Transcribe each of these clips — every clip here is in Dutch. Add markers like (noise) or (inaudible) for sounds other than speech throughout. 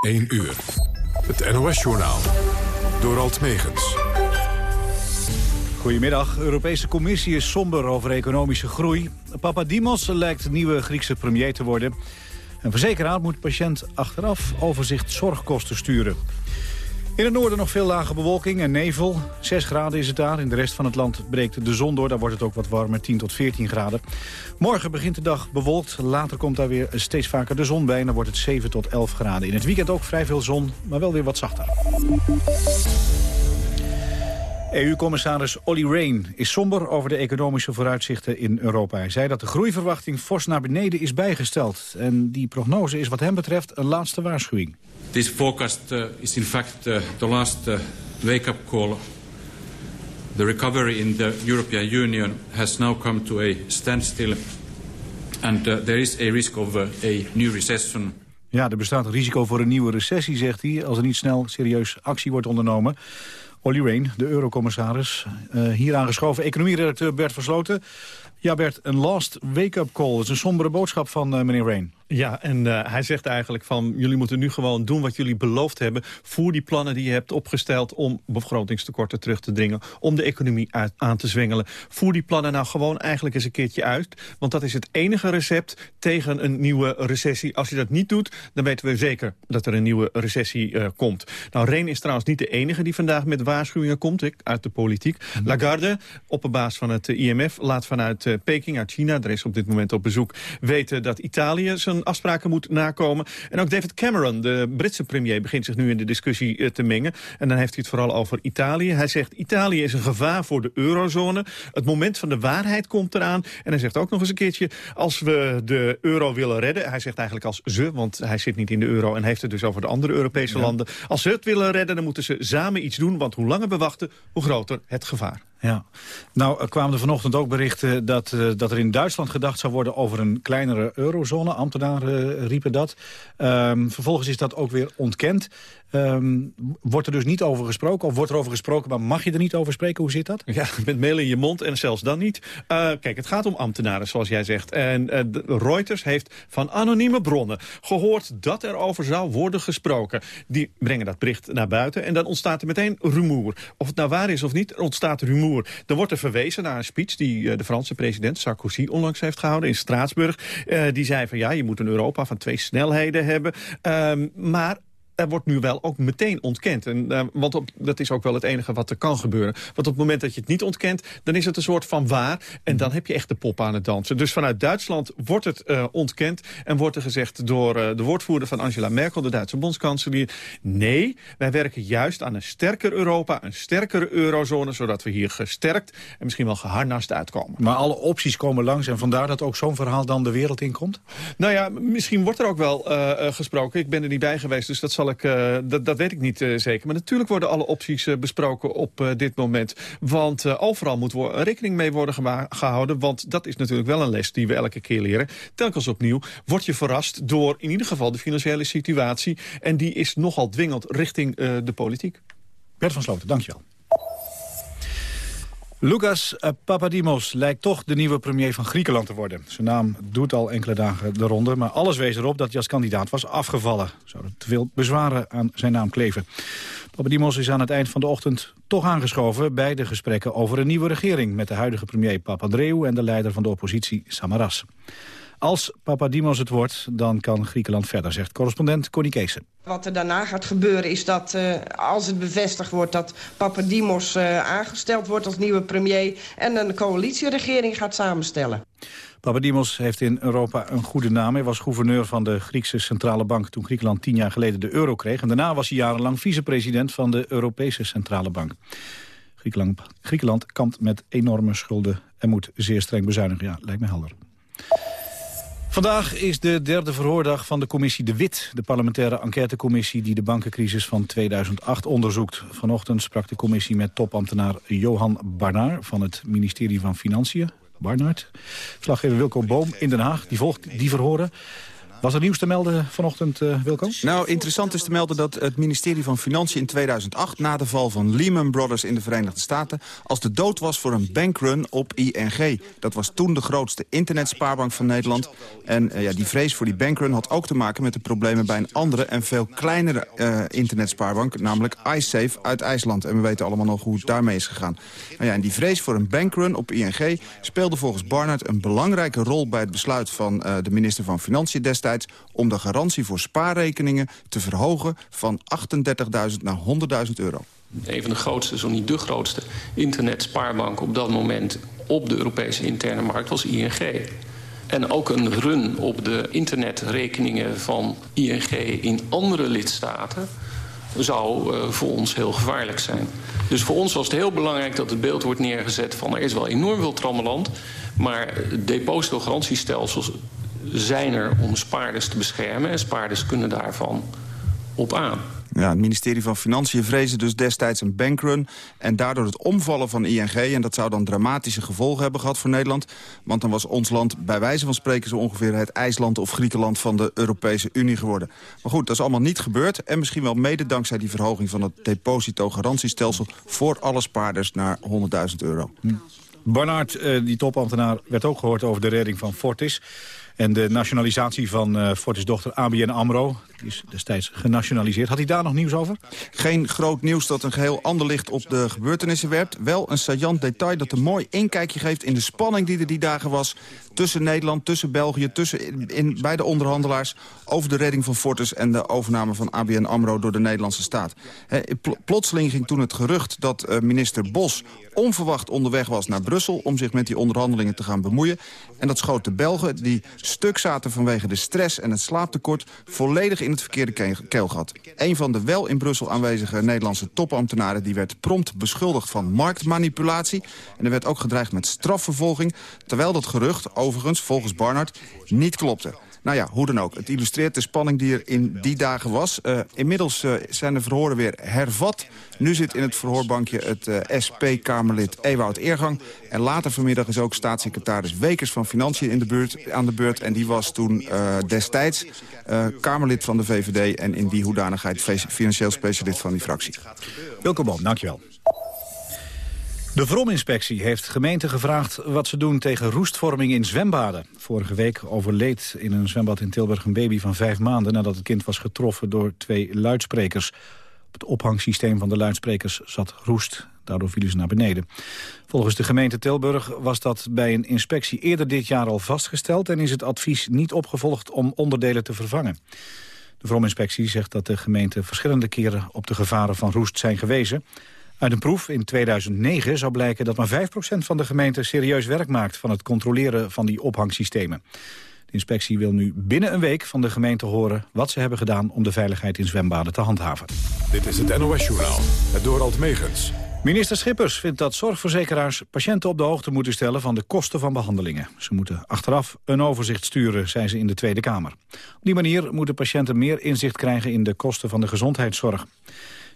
1 uur. Het NOS-journaal. Door Alt Megens. Goedemiddag. De Europese Commissie is somber over economische groei. Papadimos lijkt nieuwe Griekse premier te worden. Een verzekeraar moet patiënt achteraf overzicht zorgkosten sturen. In het noorden nog veel lage bewolking en nevel. 6 graden is het daar. In de rest van het land breekt de zon door. Daar wordt het ook wat warmer, 10 tot 14 graden. Morgen begint de dag bewolkt. Later komt daar weer steeds vaker de zon bij. En dan wordt het 7 tot 11 graden. In het weekend ook vrij veel zon, maar wel weer wat zachter. EU-commissaris Olly Rehn is somber over de economische vooruitzichten in Europa. Hij zei dat de groeiverwachting fors naar beneden is bijgesteld. En die prognose is wat hem betreft een laatste waarschuwing. This forecast uh, is in fact uh, the last uh, wake-up call. The recovery in the European Union has now come to a standstill. And there is a risk of a new recession. Ja, er bestaat een risico voor een nieuwe recessie, zegt hij... als er niet snel serieus actie wordt ondernomen. Olly Rehn, de eurocommissaris. Hier aangeschoven economieredacteur Bert Versloten. Ja Bert, een last wake-up call. Dat is een sombere boodschap van meneer Rehn. Ja, en uh, hij zegt eigenlijk van... jullie moeten nu gewoon doen wat jullie beloofd hebben. Voer die plannen die je hebt opgesteld om begrotingstekorten terug te dringen. Om de economie uit, aan te zwengelen. Voer die plannen nou gewoon eigenlijk eens een keertje uit. Want dat is het enige recept tegen een nieuwe recessie. Als je dat niet doet, dan weten we zeker dat er een nieuwe recessie uh, komt. Nou, Reen is trouwens niet de enige die vandaag met waarschuwingen komt. Ik, uit de politiek. Mm Lagarde, opperbaas van het IMF, laat vanuit uh, Peking, uit China... er is op dit moment op bezoek, weten dat Italië zijn afspraken moet nakomen. En ook David Cameron, de Britse premier, begint zich nu in de discussie uh, te mengen. En dan heeft hij het vooral over Italië. Hij zegt, Italië is een gevaar voor de eurozone. Het moment van de waarheid komt eraan. En hij zegt ook nog eens een keertje, als we de euro willen redden... hij zegt eigenlijk als ze, want hij zit niet in de euro... en heeft het dus over de andere Europese ja. landen. Als ze het willen redden, dan moeten ze samen iets doen... want hoe langer we wachten, hoe groter het gevaar. Ja, nou kwamen er vanochtend ook berichten dat, uh, dat er in Duitsland gedacht zou worden over een kleinere eurozone. Ambtenaren uh, riepen dat. Um, vervolgens is dat ook weer ontkend. Um, wordt er dus niet over gesproken? Of wordt er over gesproken, maar mag je er niet over spreken? Hoe zit dat? Ja, met mail in je mond en zelfs dan niet. Uh, kijk, het gaat om ambtenaren, zoals jij zegt. En uh, Reuters heeft van anonieme bronnen gehoord dat er over zou worden gesproken. Die brengen dat bericht naar buiten en dan ontstaat er meteen rumoer. Of het nou waar is of niet, er ontstaat rumoer. Dan wordt er verwezen naar een speech die uh, de Franse president Sarkozy onlangs heeft gehouden in Straatsburg. die zei van ja, je moet een Europa van twee snelheden hebben. Um, maar er wordt nu wel ook meteen ontkend. En, uh, want op, dat is ook wel het enige wat er kan gebeuren. Want op het moment dat je het niet ontkent, dan is het een soort van waar. En dan heb je echt de pop aan het dansen. Dus vanuit Duitsland wordt het uh, ontkend. En wordt er gezegd door uh, de woordvoerder van Angela Merkel, de Duitse bondskanselier... nee, wij werken juist aan een sterker Europa, een sterkere eurozone... zodat we hier gesterkt en misschien wel geharnast uitkomen. Maar alle opties komen langs en vandaar dat ook zo'n verhaal dan de wereld in komt? Nou ja, misschien wordt er ook wel gesproken. Ik ben er niet bij geweest, dus dat zal uh, dat, dat, weet ik niet uh, zeker. Maar natuurlijk worden alle opties uh, besproken op dit moment. Want overal moet rekening mee worden gehouden. Want dat is natuurlijk wel een les die we elke keer leren. Telkens opnieuw word je verrast door in ieder geval de financiële situatie. En die is nogal dwingend richting de politiek. Bert van Sloten, dankjewel. Lucas Papadimos lijkt toch de nieuwe premier van Griekenland te worden. Zijn naam doet al enkele dagen de ronde, maar alles wees erop dat hij als kandidaat was afgevallen. Zouden te veel bezwaren aan zijn naam kleven. Papadimos is aan het eind van de ochtend toch aangeschoven bij de gesprekken over een nieuwe regering met de huidige premier Papandreou en de leider van de oppositie Samaras. Als Papadimos het wordt, dan kan Griekenland verder, zegt correspondent Connie Keesen. Wat er daarna gaat gebeuren is dat uh, als het bevestigd wordt... dat Papadimos uh, aangesteld wordt als nieuwe premier... en een coalitieregering gaat samenstellen. Papadimos heeft in Europa een goede naam. Hij was gouverneur van de Griekse Centrale Bank... toen Griekenland tien jaar geleden de euro kreeg. En daarna was hij jarenlang vicepresident van de Europese Centrale Bank. Griekenland, Griekenland kampt met enorme schulden en moet zeer streng bezuinigen. Ja, lijkt me helder. Vandaag is de derde verhoordag van de commissie De Wit... de parlementaire enquêtecommissie die de bankencrisis van 2008 onderzoekt. Vanochtend sprak de commissie met topambtenaar Johan Barnaar... van het ministerie van Financiën. Barnaert. Verslaggever Wilco Boom in Den Haag, die volgt die verhoren. Was er nieuws te melden vanochtend, uh, Wilco? Nou, interessant is te melden dat het ministerie van Financiën in 2008... na de val van Lehman Brothers in de Verenigde Staten... als de dood was voor een bankrun op ING. Dat was toen de grootste internetspaarbank van Nederland. En uh, ja, die vrees voor die bankrun had ook te maken met de problemen... bij een andere en veel kleinere uh, internetspaarbank... namelijk iSafe uit IJsland. En we weten allemaal nog hoe het daarmee is gegaan. Nou ja, en die vrees voor een bankrun op ING... speelde volgens Barnard een belangrijke rol bij het besluit van de minister van Financiën destijds om de garantie voor spaarrekeningen te verhogen van 38.000 naar 100.000 euro. Een van de grootste, zo niet de grootste, internetspaarbank op dat moment op de Europese interne markt was ING. En ook een run op de internetrekeningen van ING in andere lidstaten zou uh, voor ons heel gevaarlijk zijn. Dus voor ons was het heel belangrijk dat het beeld wordt neergezet van... er is wel enorm veel trammeland, maar depositogarantiestelsels zijn er om spaarders te beschermen. En spaarders kunnen daarvan op aan. Ja, het ministerie van Financiën vreesde dus destijds een bankrun... en daardoor het omvallen van ING. En dat zou dan dramatische gevolgen hebben gehad voor Nederland. Want dan was ons land bij wijze van spreken... zo ongeveer het IJsland of Griekenland van de Europese Unie geworden. Maar goed, dat is allemaal niet gebeurd. En misschien wel mede dankzij die verhoging van het depositogarantiestelsel... voor alle spaarders naar 100.000 euro. Hm. Barnard, eh, die topambtenaar, werd ook gehoord over de redding van Fortis... En de nationalisatie van uh, Fortis dochter ABN AMRO, is destijds genationaliseerd. Had hij daar nog nieuws over? Geen groot nieuws dat een geheel ander licht op de gebeurtenissen werpt. Wel een saillant detail dat een mooi inkijkje geeft in de spanning die er die dagen was... tussen Nederland, tussen België, tussen in, bij de onderhandelaars... over de redding van Fortis en de overname van ABN AMRO door de Nederlandse staat. plotseling ging toen het gerucht dat uh, minister Bos onverwacht onderweg was naar Brussel... om zich met die onderhandelingen te gaan bemoeien. En dat schoot de Belgen, die stuk zaten vanwege de stress en het slaaptekort... volledig in het verkeerde keelgat. Een van de wel in Brussel aanwezige Nederlandse topambtenaren... die werd prompt beschuldigd van marktmanipulatie. En er werd ook gedreigd met strafvervolging... terwijl dat gerucht, overigens, volgens Barnard, niet klopte. Nou ja, hoe dan ook. Het illustreert de spanning die er in die dagen was. Uh, inmiddels uh, zijn de verhoren weer hervat. Nu zit in het verhoorbankje het eh, SP-Kamerlid Ewout Eergang. En later vanmiddag is ook staatssecretaris Wekers van Financiën in de aan de beurt. En die was toen destijds Kamerlid van de VVD... en in die hoedanigheid financieel specialist van die fractie. Welkom Boom, dankjewel. De Vrominspectie heeft gemeenten gevraagd wat ze doen tegen roestvorming in zwembaden. Vorige week overleed in een zwembad in Tilburg een baby van vijf maanden... nadat het kind was getroffen door twee luidsprekers. Op het ophangsysteem van de luidsprekers zat roest. Daardoor vielen ze naar beneden. Volgens de gemeente Tilburg was dat bij een inspectie eerder dit jaar al vastgesteld... en is het advies niet opgevolgd om onderdelen te vervangen. De Vrominspectie zegt dat de gemeente verschillende keren op de gevaren van roest zijn gewezen... Uit een proef in 2009 zou blijken dat maar 5% van de gemeenten serieus werk maakt van het controleren van die ophangsystemen. De inspectie wil nu binnen een week van de gemeente horen wat ze hebben gedaan om de veiligheid in zwembaden te handhaven. Dit is het NOS Journaal, het Dorald Megens. Minister Schippers vindt dat zorgverzekeraars patiënten op de hoogte moeten stellen van de kosten van behandelingen. Ze moeten achteraf een overzicht sturen, zei ze in de Tweede Kamer. Op die manier moeten patiënten meer inzicht krijgen in de kosten van de gezondheidszorg.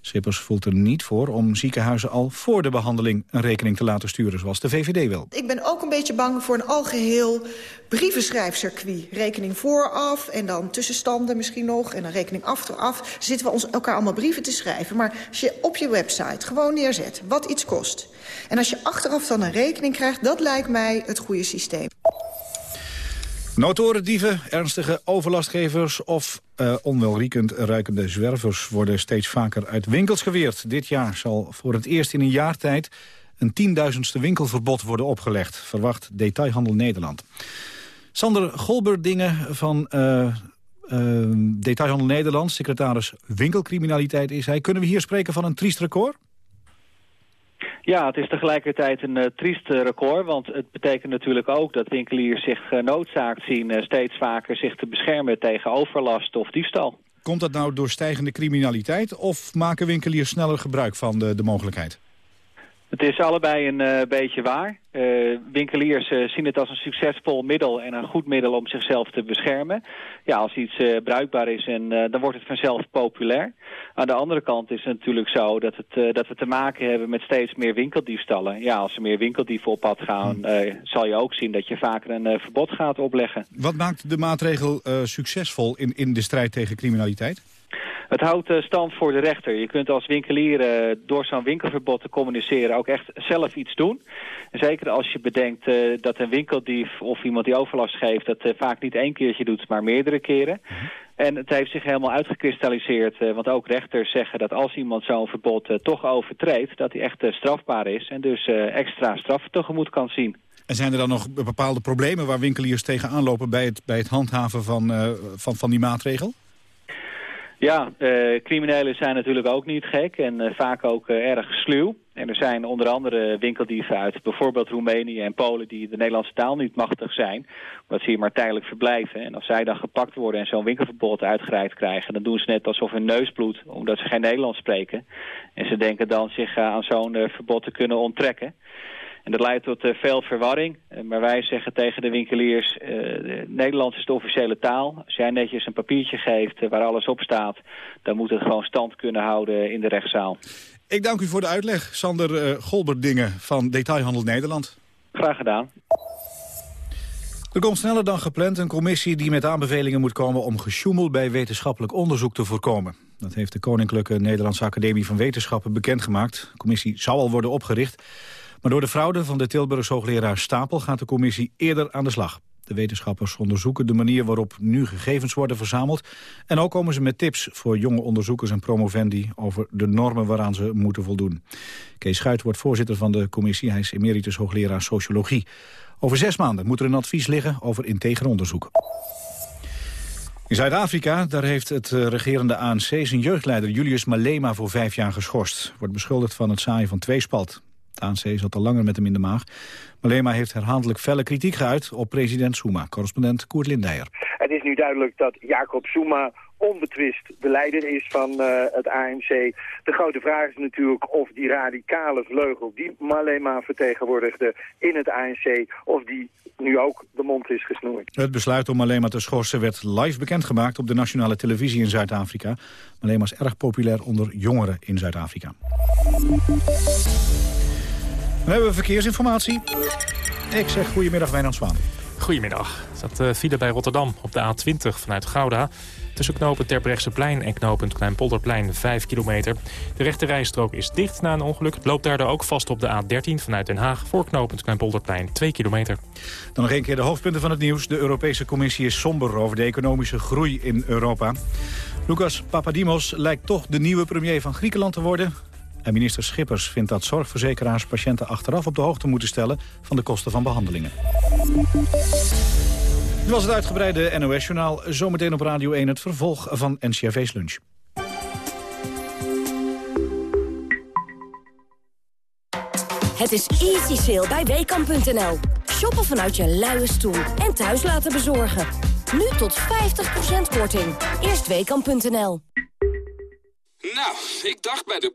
Schippers voelt er niet voor om ziekenhuizen al voor de behandeling een rekening te laten sturen, zoals de VVD wil. Ik ben ook een beetje bang voor een algeheel brievenschrijfcircuit. Rekening vooraf en dan tussenstanden misschien nog en dan rekening achteraf. Zitten we ons elkaar allemaal brieven te schrijven. Maar als je op je website gewoon neerzet wat iets kost... en als je achteraf dan een rekening krijgt, dat lijkt mij het goede systeem. Notorendieven, ernstige overlastgevers of uh, onwelriekend ruikende zwervers worden steeds vaker uit winkels geweerd. Dit jaar zal voor het eerst in een jaar tijd een tienduizendste winkelverbod worden opgelegd, verwacht Detailhandel Nederland. Sander Golberdingen van uh, uh, Detailhandel Nederland, secretaris winkelcriminaliteit is hij. Kunnen we hier spreken van een triest record? Ja, het is tegelijkertijd een uh, triest record, want het betekent natuurlijk ook dat winkeliers zich uh, noodzaakt zien steeds vaker zich te beschermen tegen overlast of diefstal. Komt dat nou door stijgende criminaliteit of maken winkeliers sneller gebruik van de, de mogelijkheid? Het is allebei een uh, beetje waar. Uh, winkeliers uh, zien het als een succesvol middel en een goed middel om zichzelf te beschermen. Ja, als iets bruikbaar is, en, dan wordt het vanzelf populair. Aan de andere kant is het natuurlijk zo dat, het, dat we te maken hebben met steeds meer winkeldiefstallen. Ja, als er meer winkeldieven op pad gaan, hmm. zal je ook zien dat je vaker een verbod gaat opleggen. Wat maakt de maatregel succesvol in, in de strijd tegen criminaliteit? Het houdt uh, stand voor de rechter. Je kunt als winkelier uh, door zo'n winkelverbod te communiceren ook echt zelf iets doen. En zeker als je bedenkt uh, dat een winkeldief of iemand die overlast geeft... dat vaak niet één keertje doet, maar meerdere keren. Mhm. En het heeft zich helemaal uitgekristalliseerd. want ook rechters zeggen dat als iemand zo'n verbod toch overtreedt... dat hij echt strafbaar is en dus extra straf tegemoet kan zien. En zijn er dan nog bepaalde problemen waar winkeliers tegenaan lopen... bij het, bij het handhaven van, van, van die maatregel? Ja, uh, criminelen zijn natuurlijk ook niet gek en uh, vaak ook uh, erg sluw. En er zijn onder andere winkeldieven uit bijvoorbeeld Roemenië en Polen... die de Nederlandse taal niet machtig zijn, omdat ze hier maar tijdelijk verblijven. En als zij dan gepakt worden en zo'n winkelverbod uitgereikt krijgen... dan doen ze net alsof hun neus bloedt, omdat ze geen Nederlands spreken. En ze denken dan zich aan zo'n verbod te kunnen onttrekken. En dat leidt tot uh, veel verwarring. Uh, maar wij zeggen tegen de winkeliers, uh, Nederlands is de officiële taal. Als jij netjes een papiertje geeft waar alles op staat... dan moet het gewoon stand kunnen houden in de rechtszaal. Ik dank u voor de uitleg, Sander Golberdingen van Detailhandel Nederland. Graag gedaan. Er komt sneller dan gepland een commissie die met aanbevelingen moet komen om gesjoemel bij wetenschappelijk onderzoek te voorkomen. Dat heeft de Koninklijke Nederlandse Academie van Wetenschappen bekendgemaakt. De commissie zou al worden opgericht. Maar door de fraude van de Tilburgse hoogleraar Stapel gaat de commissie eerder aan de slag. De wetenschappers onderzoeken de manier waarop nu gegevens worden verzameld. En ook komen ze met tips voor jonge onderzoekers en promovendi... over de normen waaraan ze moeten voldoen. Kees Schuit wordt voorzitter van de commissie. Hij is emeritus hoogleraar sociologie. Over zes maanden moet er een advies liggen over integer onderzoek. In Zuid-Afrika daar heeft het eh, regerende ANC zijn jeugdleider Julius Malema voor vijf jaar geschorst. Wordt beschuldigd van het zaaien van tweespalt. Het ANC zat al langer met hem in de maag. Malema heeft herhaaldelijk felle kritiek geuit op president Zuma. Correspondent Koert Lindeyer. Het is nu duidelijk dat Jacob Zuma onbetwist de leider is van uh, het ANC. De grote vraag is natuurlijk of die radicale vleugel die Malema vertegenwoordigde in het ANC... of die nu ook de mond is gesnoerd. Het besluit om Malema te schorsen werd live bekendgemaakt op de nationale televisie in Zuid-Afrika. Malema is erg populair onder jongeren in Zuid-Afrika. Dan hebben we verkeersinformatie. Ik zeg goedemiddag, Wijnand Zwaan. Goedemiddag. Staat uh, file bij Rotterdam op de A20 vanuit Gouda. Tussen knopen Terbrechtseplein en knooppunt Kleinpolderplein 5 kilometer. De rechte rijstrook is dicht na een ongeluk. Het loopt daardoor ook vast op de A13 vanuit Den Haag... voor knooppunt Kleinpolderplein 2 kilometer. Dan nog een keer de hoofdpunten van het nieuws. De Europese Commissie is somber over de economische groei in Europa. Lucas Papadimos lijkt toch de nieuwe premier van Griekenland te worden. En minister Schippers vindt dat zorgverzekeraars patiënten achteraf op de hoogte moeten stellen van de kosten van behandelingen. Dit was het uitgebreide NOS-journaal. Zometeen op Radio 1 het vervolg van NCRV's lunch. Het is easy sale bij WKAM.nl. Shoppen vanuit je luie stoel en thuis laten bezorgen. Nu tot 50% korting. Eerst WKAM.nl. Nou, ik dacht bij de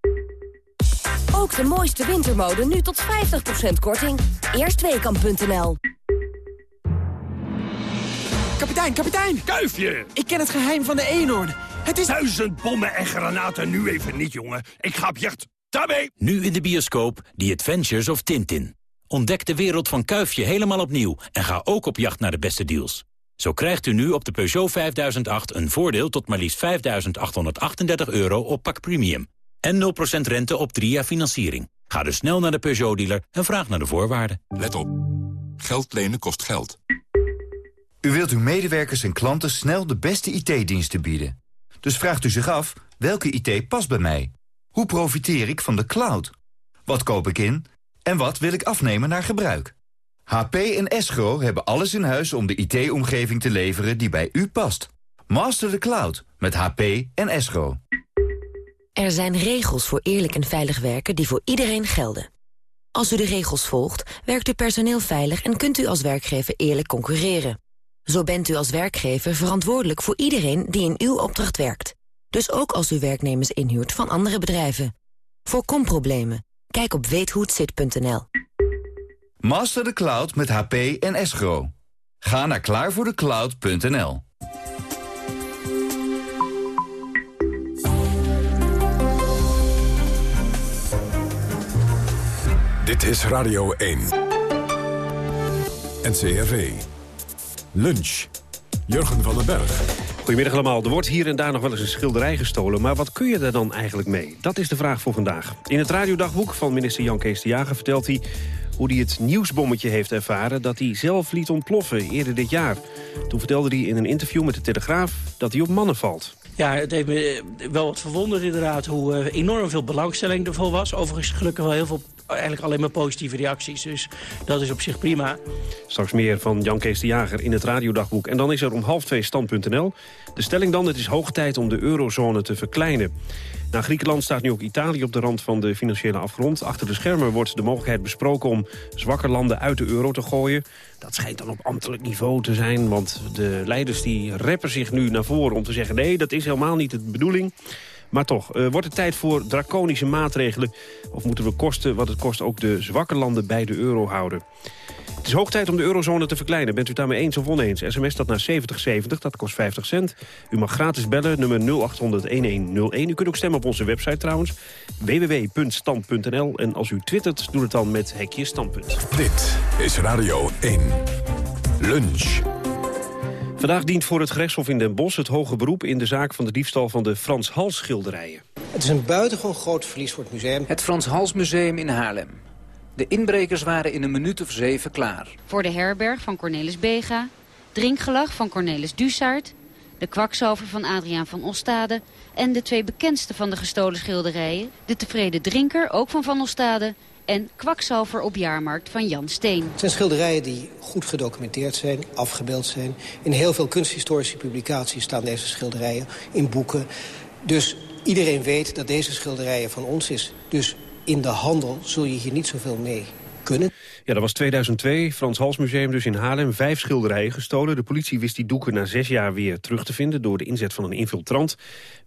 Ook de mooiste wintermode nu tot 50% korting. Eerstweekam.nl Kapitein, kapitein! Kuifje! Ik ken het geheim van de eenhoorn. Het is... Duizend bommen en granaten nu even niet, jongen. Ik ga op jacht. Daarmee! Nu in de bioscoop The Adventures of Tintin. Ontdek de wereld van Kuifje helemaal opnieuw en ga ook op jacht naar de beste deals. Zo krijgt u nu op de Peugeot 5008 een voordeel tot maar liefst 5.838 euro op pak premium. En 0% rente op 3 jaar financiering. Ga dus snel naar de Peugeot-dealer en vraag naar de voorwaarden. Let op. Geld lenen kost geld. U wilt uw medewerkers en klanten snel de beste IT-diensten bieden. Dus vraagt u zich af, welke IT past bij mij? Hoe profiteer ik van de cloud? Wat koop ik in En wat wil ik afnemen naar gebruik? HP en Escro hebben alles in huis om de IT-omgeving te leveren die bij u past. Master the cloud met HP en Escro. Er zijn regels voor eerlijk en veilig werken die voor iedereen gelden. Als u de regels volgt, werkt uw personeel veilig... en kunt u als werkgever eerlijk concurreren. Zo bent u als werkgever verantwoordelijk voor iedereen die in uw opdracht werkt. Dus ook als u werknemers inhuurt van andere bedrijven. Voorkom problemen. Kijk op weethohetzit.nl. Master the cloud met HP en Escro. Ga naar klaarvoordecloud.nl. Dit is Radio 1. NCRV. Lunch. Jurgen van den Berg. Goedemiddag allemaal. Er wordt hier en daar nog wel eens een schilderij gestolen... maar wat kun je er dan eigenlijk mee? Dat is de vraag voor vandaag. In het radiodagboek van minister Jan Kees de Jager vertelt hij... hoe hij het nieuwsbommetje heeft ervaren dat hij zelf liet ontploffen eerder dit jaar. Toen vertelde hij in een interview met de Telegraaf dat hij op mannen valt. Ja, het heeft me wel wat verwonderd inderdaad hoe uh, enorm veel belangstelling ervoor was. Overigens gelukkig wel heel veel, eigenlijk alleen maar positieve reacties. Dus dat is op zich prima. Straks meer van Jan Kees de Jager in het radiodagboek. En dan is er om half twee stand.nl. De stelling dan, het is hoog tijd om de eurozone te verkleinen. Na Griekenland staat nu ook Italië op de rand van de financiële afgrond. Achter de schermen wordt de mogelijkheid besproken om zwakke landen uit de euro te gooien. Dat schijnt dan op ambtelijk niveau te zijn, want de leiders die reppen zich nu naar voren om te zeggen... nee, dat is helemaal niet de bedoeling. Maar toch, uh, wordt het tijd voor draconische maatregelen... of moeten we kosten wat het kost ook de zwakke landen bij de euro houden? Het is hoog tijd om de eurozone te verkleinen. Bent u daarmee eens of oneens? SMS dat naar 7070, dat kost 50 cent. U mag gratis bellen, nummer 0800-1101. U kunt ook stemmen op onze website trouwens, www.stand.nl. En als u twittert, doe het dan met hekje standpunt. Dit is Radio 1. Lunch. Vandaag dient voor het gerechtshof in Den Bosch het hoge beroep... in de zaak van de diefstal van de Frans Hals schilderijen. Het is een buitengewoon groot verlies voor het museum. Het Frans Hals Museum in Haarlem. De inbrekers waren in een minuut of zeven klaar. Voor de herberg van Cornelis Bega, drinkgelag van Cornelis Dussaert... de kwakzalver van Adriaan van Ostade... en de twee bekendste van de gestolen schilderijen... de tevreden drinker, ook van Van Ostade... en kwakzalver op jaarmarkt van Jan Steen. Het zijn schilderijen die goed gedocumenteerd zijn, afgebeeld zijn. In heel veel kunsthistorische publicaties staan deze schilderijen in boeken. Dus iedereen weet dat deze schilderijen van ons is. Dus in de handel zul je hier niet zoveel mee kunnen. Ja, dat was 2002. Frans Hals Museum dus in Haarlem. Vijf schilderijen gestolen. De politie wist die doeken na zes jaar weer terug te vinden... door de inzet van een infiltrant.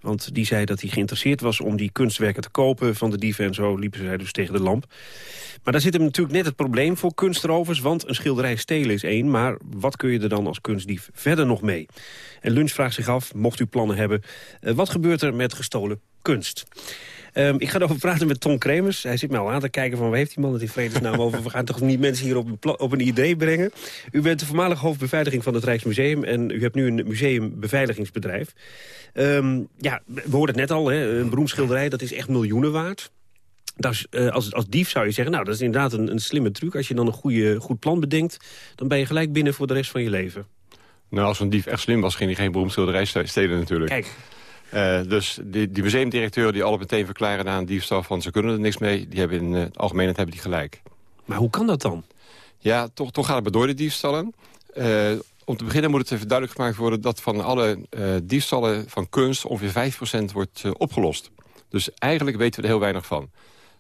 Want die zei dat hij geïnteresseerd was om die kunstwerken te kopen van de dieven. En zo liepen zij dus tegen de lamp. Maar daar zit hem natuurlijk net het probleem voor kunstrovers. Want een schilderij stelen is één. Maar wat kun je er dan als kunstdief verder nog mee? En Lunch vraagt zich af, mocht u plannen hebben... Eh, wat gebeurt er met gestolen kunst? Um, ik ga erover praten met Tom Kremers. Hij zit mij al aan te kijken van waar heeft die man het in vredesnaam over. We gaan toch niet mensen hier op een, op een idee brengen. U bent de voormalige hoofdbeveiliging van het Rijksmuseum... en u hebt nu een museumbeveiligingsbedrijf. Um, ja, we hoorden het net al, hè, een beroemd schilderij, dat is echt miljoenen waard. Is, uh, als, als dief zou je zeggen, nou, dat is inderdaad een, een slimme truc. Als je dan een goede, goed plan bedenkt, dan ben je gelijk binnen voor de rest van je leven. Nou, als een dief echt slim was, ging hij geen beroemd schilderij stelen natuurlijk. Kijk. Uh, dus die, die museumdirecteur die al meteen verklaren aan diefstal van ze kunnen er niks mee, die hebben in uh, het algemeenheid hebben die gelijk. Maar hoe kan dat dan? Ja, toch, toch gaat het door de diefstallen. Uh, om te beginnen moet het even duidelijk gemaakt worden dat van alle diefstallen van kunst ongeveer 5% wordt opgelost. Dus eigenlijk weten we er heel weinig van.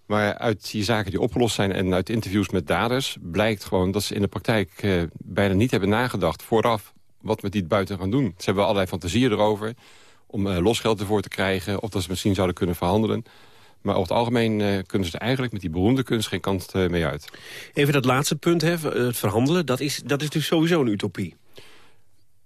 Maar uit die zaken die opgelost zijn en uit interviews met daders... blijkt gewoon dat ze in de praktijk bijna niet hebben nagedacht vooraf... wat met die buiten gaan doen. Ze hebben allerlei fantasieën erover om uh, losgeld ervoor te krijgen... of dat ze misschien zouden kunnen verhandelen. Maar over het algemeen uh, kunnen ze er eigenlijk met die beroemde kunst geen kant uh, mee uit. Even dat laatste punt, hè, het verhandelen, dat is, dat is dus sowieso een utopie.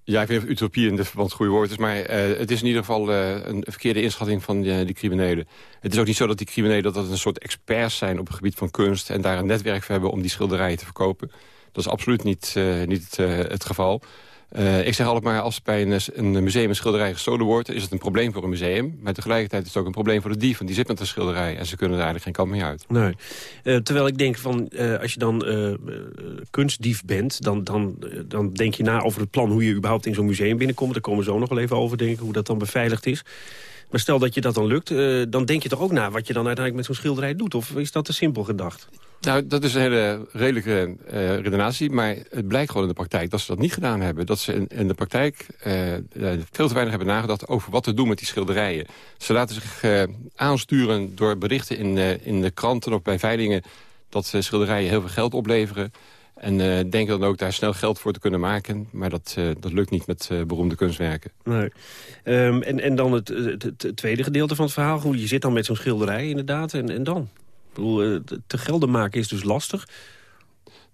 Ja, ik weet niet of utopie in de verband het goede woord is... maar het is in ieder geval een verkeerde inschatting van die, die, criminelen. Het is ook niet zo dat die criminelen dat dat een soort experts zijn... op het gebied van kunst en daar een netwerk voor hebben om die schilderijen te verkopen. Dat is absoluut niet, niet het geval. Uh, ik zeg altijd maar, als bij een, museum een schilderij gestolen wordt... is het een probleem voor een museum. Maar tegelijkertijd is het ook een probleem voor de dief. Want die zit met de schilderij en ze kunnen er eigenlijk geen kant meer uit. Nee. Uh, terwijl ik denk van, uh, als je dan kunstdief bent... Dan, dan, dan denk je na over het plan hoe je überhaupt in zo'n museum binnenkomt. Daar komen we zo nog wel even over, denk ik, hoe dat dan beveiligd is. Maar stel dat je dat dan lukt, dan denk je toch ook na... wat je dan uiteindelijk met zo'n schilderij doet? Of is dat te simpel gedacht? Nou, dat is een hele redelijke uh, redenatie, maar het blijkt gewoon in de praktijk dat ze dat niet gedaan hebben. Dat ze in, de praktijk uh, veel te weinig hebben nagedacht over wat te doen met die schilderijen. Ze laten zich aansturen door berichten in, in de kranten of bij veilingen dat schilderijen heel veel geld opleveren. En denken dan ook daar snel geld voor te kunnen maken. Maar dat, dat lukt niet met beroemde kunstwerken. Nee. Um, en, en dan het, het, het, tweede gedeelte van het verhaal. Hoe je zit dan met zo'n schilderij inderdaad. En, en dan? Bedoel, te gelden maken is dus lastig.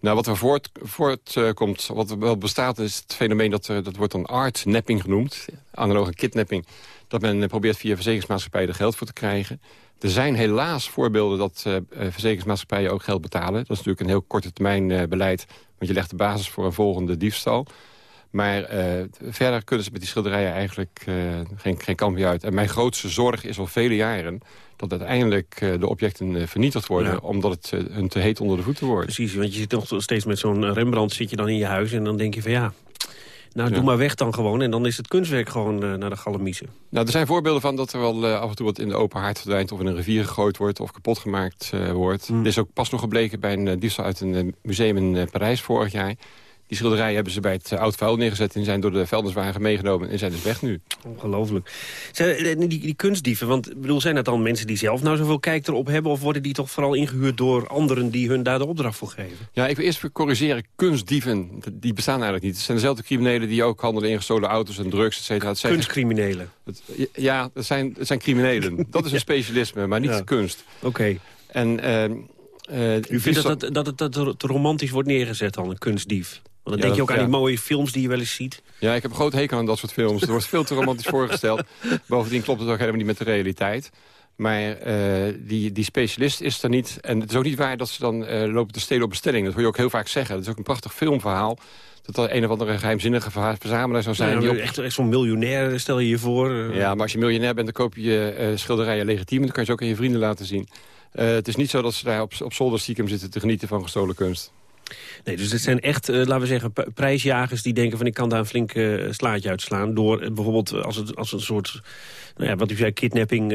Nou, wat er voort, voortkomt, wat er wel bestaat, is het fenomeen dat, dat wordt dan art-napping genoemd. Analoog aan kidnapping. Dat men probeert via verzekeringsmaatschappijen er geld voor te krijgen. Er zijn helaas voorbeelden dat uh, verzekeringsmaatschappijen ook geld betalen. Dat is natuurlijk een heel korte termijn beleid. Want je legt de basis voor een volgende diefstal. Maar verder kunnen ze met die schilderijen eigenlijk geen, geen kant meer uit. En mijn grootste zorg is al vele jaren dat uiteindelijk de objecten vernietigd worden... Ja. omdat het hun te heet onder de voeten wordt. Precies, want je zit nog steeds met zo'n Rembrandt zit je dan in je huis... en dan denk je van ja, nou, doe maar weg dan gewoon en dan is het kunstwerk gewoon uh, naar de galamiezen. Nou, er zijn voorbeelden van dat er wel uh, af en toe wat in de open haard verdwijnt... of in een rivier gegooid wordt of kapot gemaakt uh, wordt. Mm. Er is ook pas nog gebleken bij een diefstal uit een museum in Parijs vorig jaar... Die schilderijen hebben ze bij het oud vuil neergezet... en zijn door de vuilniswagen meegenomen en zijn dus weg nu. Ongelooflijk. Zijn, die, die kunstdieven, want bedoel, zijn dat dan mensen die zelf nou zoveel kijk erop hebben... of worden die toch vooral ingehuurd door anderen die hun daar de opdracht voor geven? Ja, ik wil eerst corrigeren. Kunstdieven, die bestaan eigenlijk niet. Het zijn dezelfde criminelen die ook handelen in gestolen auto's en drugs, et cetera. Zijn Kunstcriminelen? Het, ja, het zijn, het zijn criminelen. (laughs) dat is een specialisme, maar niet ja. kunst. Oké. En... Uh, U vindt dat, dat, dat, het, dat het romantisch wordt neergezet dan, een kunstdief? Want dan denk je ook aan die mooie films die je wel eens ziet. Ja, ik heb een groot hekel aan dat soort films. Het wordt veel te romantisch voorgesteld. (laughs) Bovendien klopt het ook helemaal niet met de realiteit. Maar uh, die, die specialist is er niet. En het is ook niet waar dat ze dan uh, lopen te stelen op bestelling. Dat hoor je ook heel vaak zeggen. Dat is ook een prachtig filmverhaal. Dat dat een of andere geheimzinnige verzamelaar zou zijn. Ja, die op... Echt, echt zo'n miljonair, stel je je voor. Ja, maar als je miljonair bent, dan koop je je schilderijen legitiem. Dan kan je ze ook aan je vrienden laten zien. het is niet zo dat ze daar op, op zolder stiekem zitten te genieten van gestolen kunst. Nee, dus het zijn echt, uh, laten we zeggen, prijsjagers die denken van ik kan daar een flink uh, slaatje uitslaan. Door uh, bijvoorbeeld als, het, als een soort, nou ja, wat u zei, kidnapping,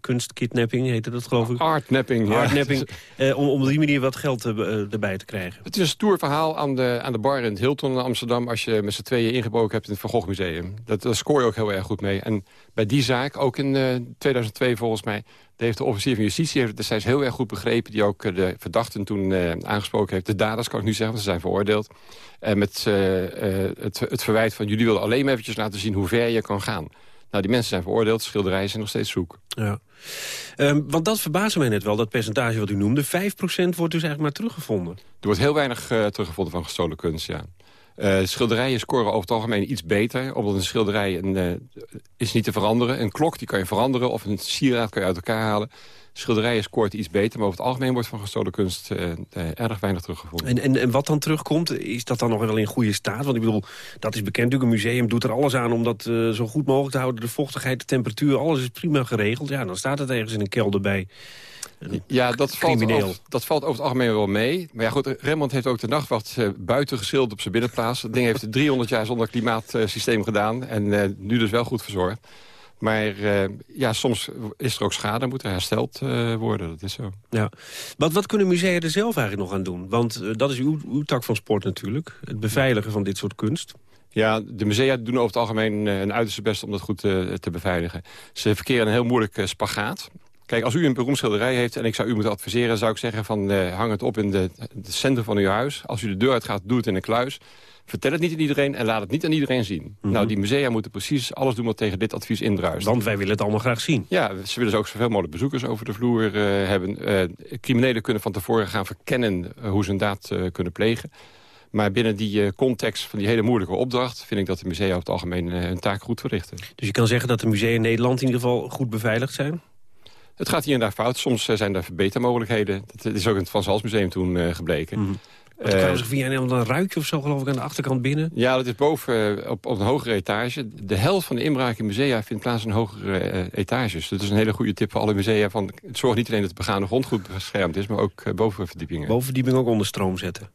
kunstkidnapping heette dat geloof ik. Artnapping, ja. Artnapping, (laughs) om, om op die manier wat geld erbij te krijgen. Het is een stoer verhaal aan de, aan de bar in het Hilton in Amsterdam... als je met z'n tweeën ingebroken hebt in het Van Gogh Museum. Dat, daar scoor je ook heel erg goed mee. En bij die zaak, ook in 2002 volgens mij heeft de officier van justitie heeft destijds heel erg goed begrepen... die ook eh, de verdachten toen uh, aangesproken heeft. De daders kan ik nu zeggen, want ze zijn veroordeeld. En met uh, het, het, verwijt van jullie willen alleen maar eventjes laten zien... hoe ver je kan gaan. Nou, die mensen zijn veroordeeld, schilderijen zijn nog steeds zoek. Ja. Um, want dat verbaasde mij net wel, dat percentage wat u noemde. 5% wordt dus eigenlijk maar teruggevonden. Er wordt heel weinig teruggevonden van gestolen kunst, ja. Uh, schilderijen scoren over het algemeen iets beter. Omdat een schilderij een, uh, is niet te veranderen. Een klok die kan je veranderen of een sieraad kan je uit elkaar halen. Schilderijen scoort iets beter, maar over het algemeen wordt van gestolen kunst uh, erg weinig teruggevonden. En, en, en wat dan terugkomt, is dat dan nog wel in goede staat? Want ik bedoel, dat is bekend natuurlijk, een museum doet er alles aan om dat zo goed mogelijk te houden. De vochtigheid, de temperatuur, alles is prima geregeld. Ja, dan staat het ergens in een kelder bij ja, dat valt, over, dat valt over het algemeen wel mee. Maar ja, goed, Rembrandt heeft ook de nachtwacht uh, buiten geschilderd op zijn binnenplaats. Dat ding heeft 300 jaar zonder klimaatsysteem gedaan. En nu dus wel goed verzorgd. Maar uh, ja, soms is er ook schade, moet er hersteld uh, worden. Dat is zo. Ja. Wat, wat kunnen musea er zelf eigenlijk nog aan doen? Want uh, dat is uw, uw tak van sport natuurlijk. Het beveiligen van dit soort kunst. Ja, de musea doen over het algemeen een uiterste best om dat goed te beveiligen. Ze verkeren een heel moeilijk spagaat. Kijk, als u een beroemd schilderij heeft en ik zou u moeten adviseren... zou ik zeggen van hang het op in de, het centrum van uw huis. Als u de deur uitgaat, doe het in een kluis. Vertel het niet aan iedereen en laat het niet aan iedereen zien. Mhm. Nou, die musea moeten precies alles doen wat tegen dit advies indruist. Want wij willen het allemaal graag zien. Ja, ze willen dus ook zoveel mogelijk bezoekers over de vloer uh, hebben. Uh, criminelen kunnen van tevoren gaan verkennen hoe ze een daad kunnen plegen. Maar binnen die context van die hele moeilijke opdracht... vind ik dat de musea over het algemeen hun taak goed verrichten. Dus je kan zeggen dat de musea in Nederland in ieder geval goed beveiligd zijn? Het gaat hier en daar fout. Soms eh, zijn er verbetermogelijkheden. Dat is ook in het Van Salsmuseum toen gebleken. Mm. Maar dan kwamen ze via een, een ruitje of zo geloof ik aan de achterkant binnen? Ja, dat is boven op, op een hogere etage. De helft van de inbraak in musea vindt plaats in hogere uh, etages. Dat is een hele goede tip voor alle musea. Van, het zorgt niet alleen dat de begane grond goed beschermd is... maar ook bovenverdiepingen. Bovenverdieping ook onder stroom zetten?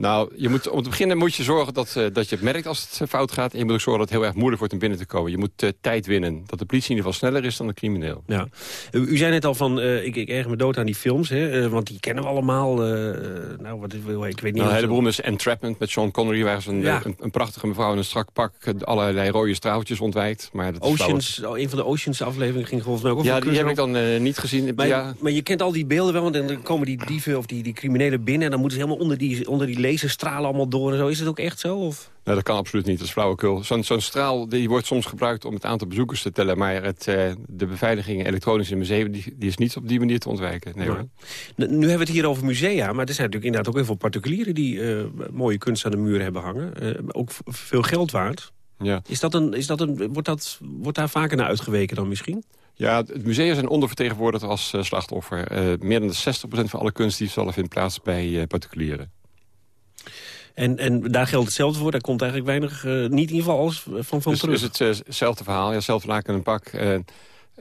Nou, je moet, om te beginnen moet je zorgen dat, uh, dat je het merkt als het fout gaat. En je moet ook zorgen dat het heel erg moeilijk wordt om binnen te komen. Je moet uh, tijd winnen. Dat de politie in ieder geval sneller is dan de crimineel. Ja. U, u zei net al van, uh, ik, ik erger me dood aan die films. Hè, want die kennen we allemaal. nou, wat, ik weet niet. Nou, een heleboel is Entrapment met Sean Connery. Waar ze een, ja. een, een, prachtige mevrouw in een strak pak allerlei rode straaltjes ontwijkt. Maar dat Oceans, oh, een van de Oceans afleveringen ging volgens mij ook Ja, die heb ik dan niet gezien. Maar, ja. maar je kent al die beelden wel. Want dan komen die dieven of die, die criminelen binnen. En dan moeten ze helemaal onder die, onder die laserstralen allemaal door en zo. Is het ook echt zo? Of? Nee, dat kan absoluut niet. Dat is flauwekul. Zo'n straal die wordt soms gebruikt om het aantal bezoekers te tellen. Maar het, uh, de beveiliging elektronisch in museum die, die, is niet op die manier te ontwijken. Nee, hoor. Nu hebben we het hier over musea. Maar er zijn natuurlijk inderdaad ook heel veel particulieren... die uh, mooie kunst aan de muur hebben hangen. Uh, ook veel geld waard. Ja. Is dat een, is dat een, wordt, dat, wordt daar vaker naar uitgeweken dan misschien? Ja, het musea zijn ondervertegenwoordigd als uh, slachtoffer. Uh, meer dan 60% van alle kunstdiefstallen vindt plaats bij uh, particulieren. En, en daar geldt hetzelfde voor. Daar komt eigenlijk weinig, uh, niet in ieder geval alles van, van dus, terug. Dus hetzelfde verhaal. Ja, hetzelfde laken een pak. Uh,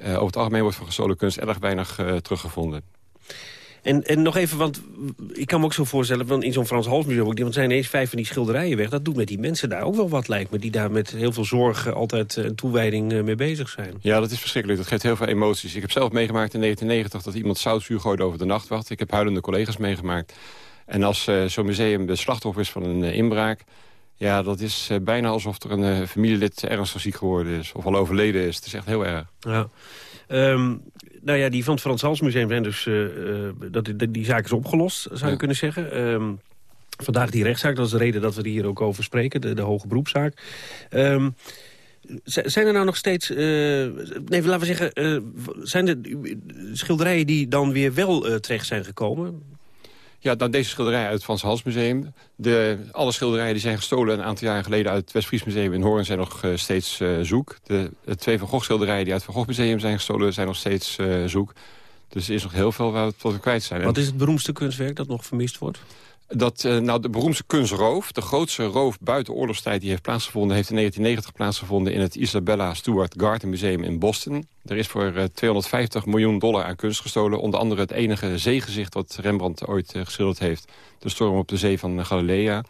over het algemeen wordt van gestolen kunst erg weinig teruggevonden. En, en nog even, want ik kan me ook zo voorstellen... Want in zo'n Frans Halsmuseum, want zijn ineens vijf van die schilderijen weg. Dat doet met die mensen daar ook wel wat, lijkt me. Die daar met heel veel zorg altijd en toewijding mee bezig zijn. Ja, dat is verschrikkelijk. Dat geeft heel veel emoties. Ik heb zelf meegemaakt in 1990 dat iemand zoutzuur gooide over de nachtwacht. Ik heb huilende collega's meegemaakt. En als uh, zo'n museum de slachtoffer is van een uh, inbraak... ja, dat is uh, bijna alsof er een familielid ernstig ziek geworden is. Of al overleden is. Het is echt heel erg. Ja. Um, nou ja, die van het Frans Hals Museum zijn dus... dat, die, die zaak is opgelost, zou je ja. kunnen zeggen. Um, vandaag die rechtszaak, dat is de reden dat we er hier ook over spreken. De, de hoge beroepszaak. Um, zijn er nou nog steeds... nee, laten we zeggen... zijn er schilderijen die dan weer wel terecht zijn gekomen... Ja, dan deze schilderij uit het Frans Halsmuseum. De, alle schilderijen die zijn gestolen een aantal jaren geleden... uit het Westfries Museum in Hoorn zijn nog uh, steeds uh, zoek. De, twee Van Gogh schilderijen die uit het Van Gogh Museum zijn gestolen... zijn nog steeds uh, zoek. Dus er is nog heel veel wat we kwijt zijn. Wat is het beroemdste kunstwerk dat nog vermist wordt? Dat, uh, nou, de beroemdste kunstroof, de grootste roof buiten oorlogstijd... die heeft plaatsgevonden, heeft in 1990 plaatsgevonden... in het Isabella Stewart Garden Museum in Boston. Er is voor uh, 250 miljoen dollar aan kunst gestolen. Onder andere het enige zeegezicht dat Rembrandt ooit uh, geschilderd heeft. De storm op de zee van Galilea.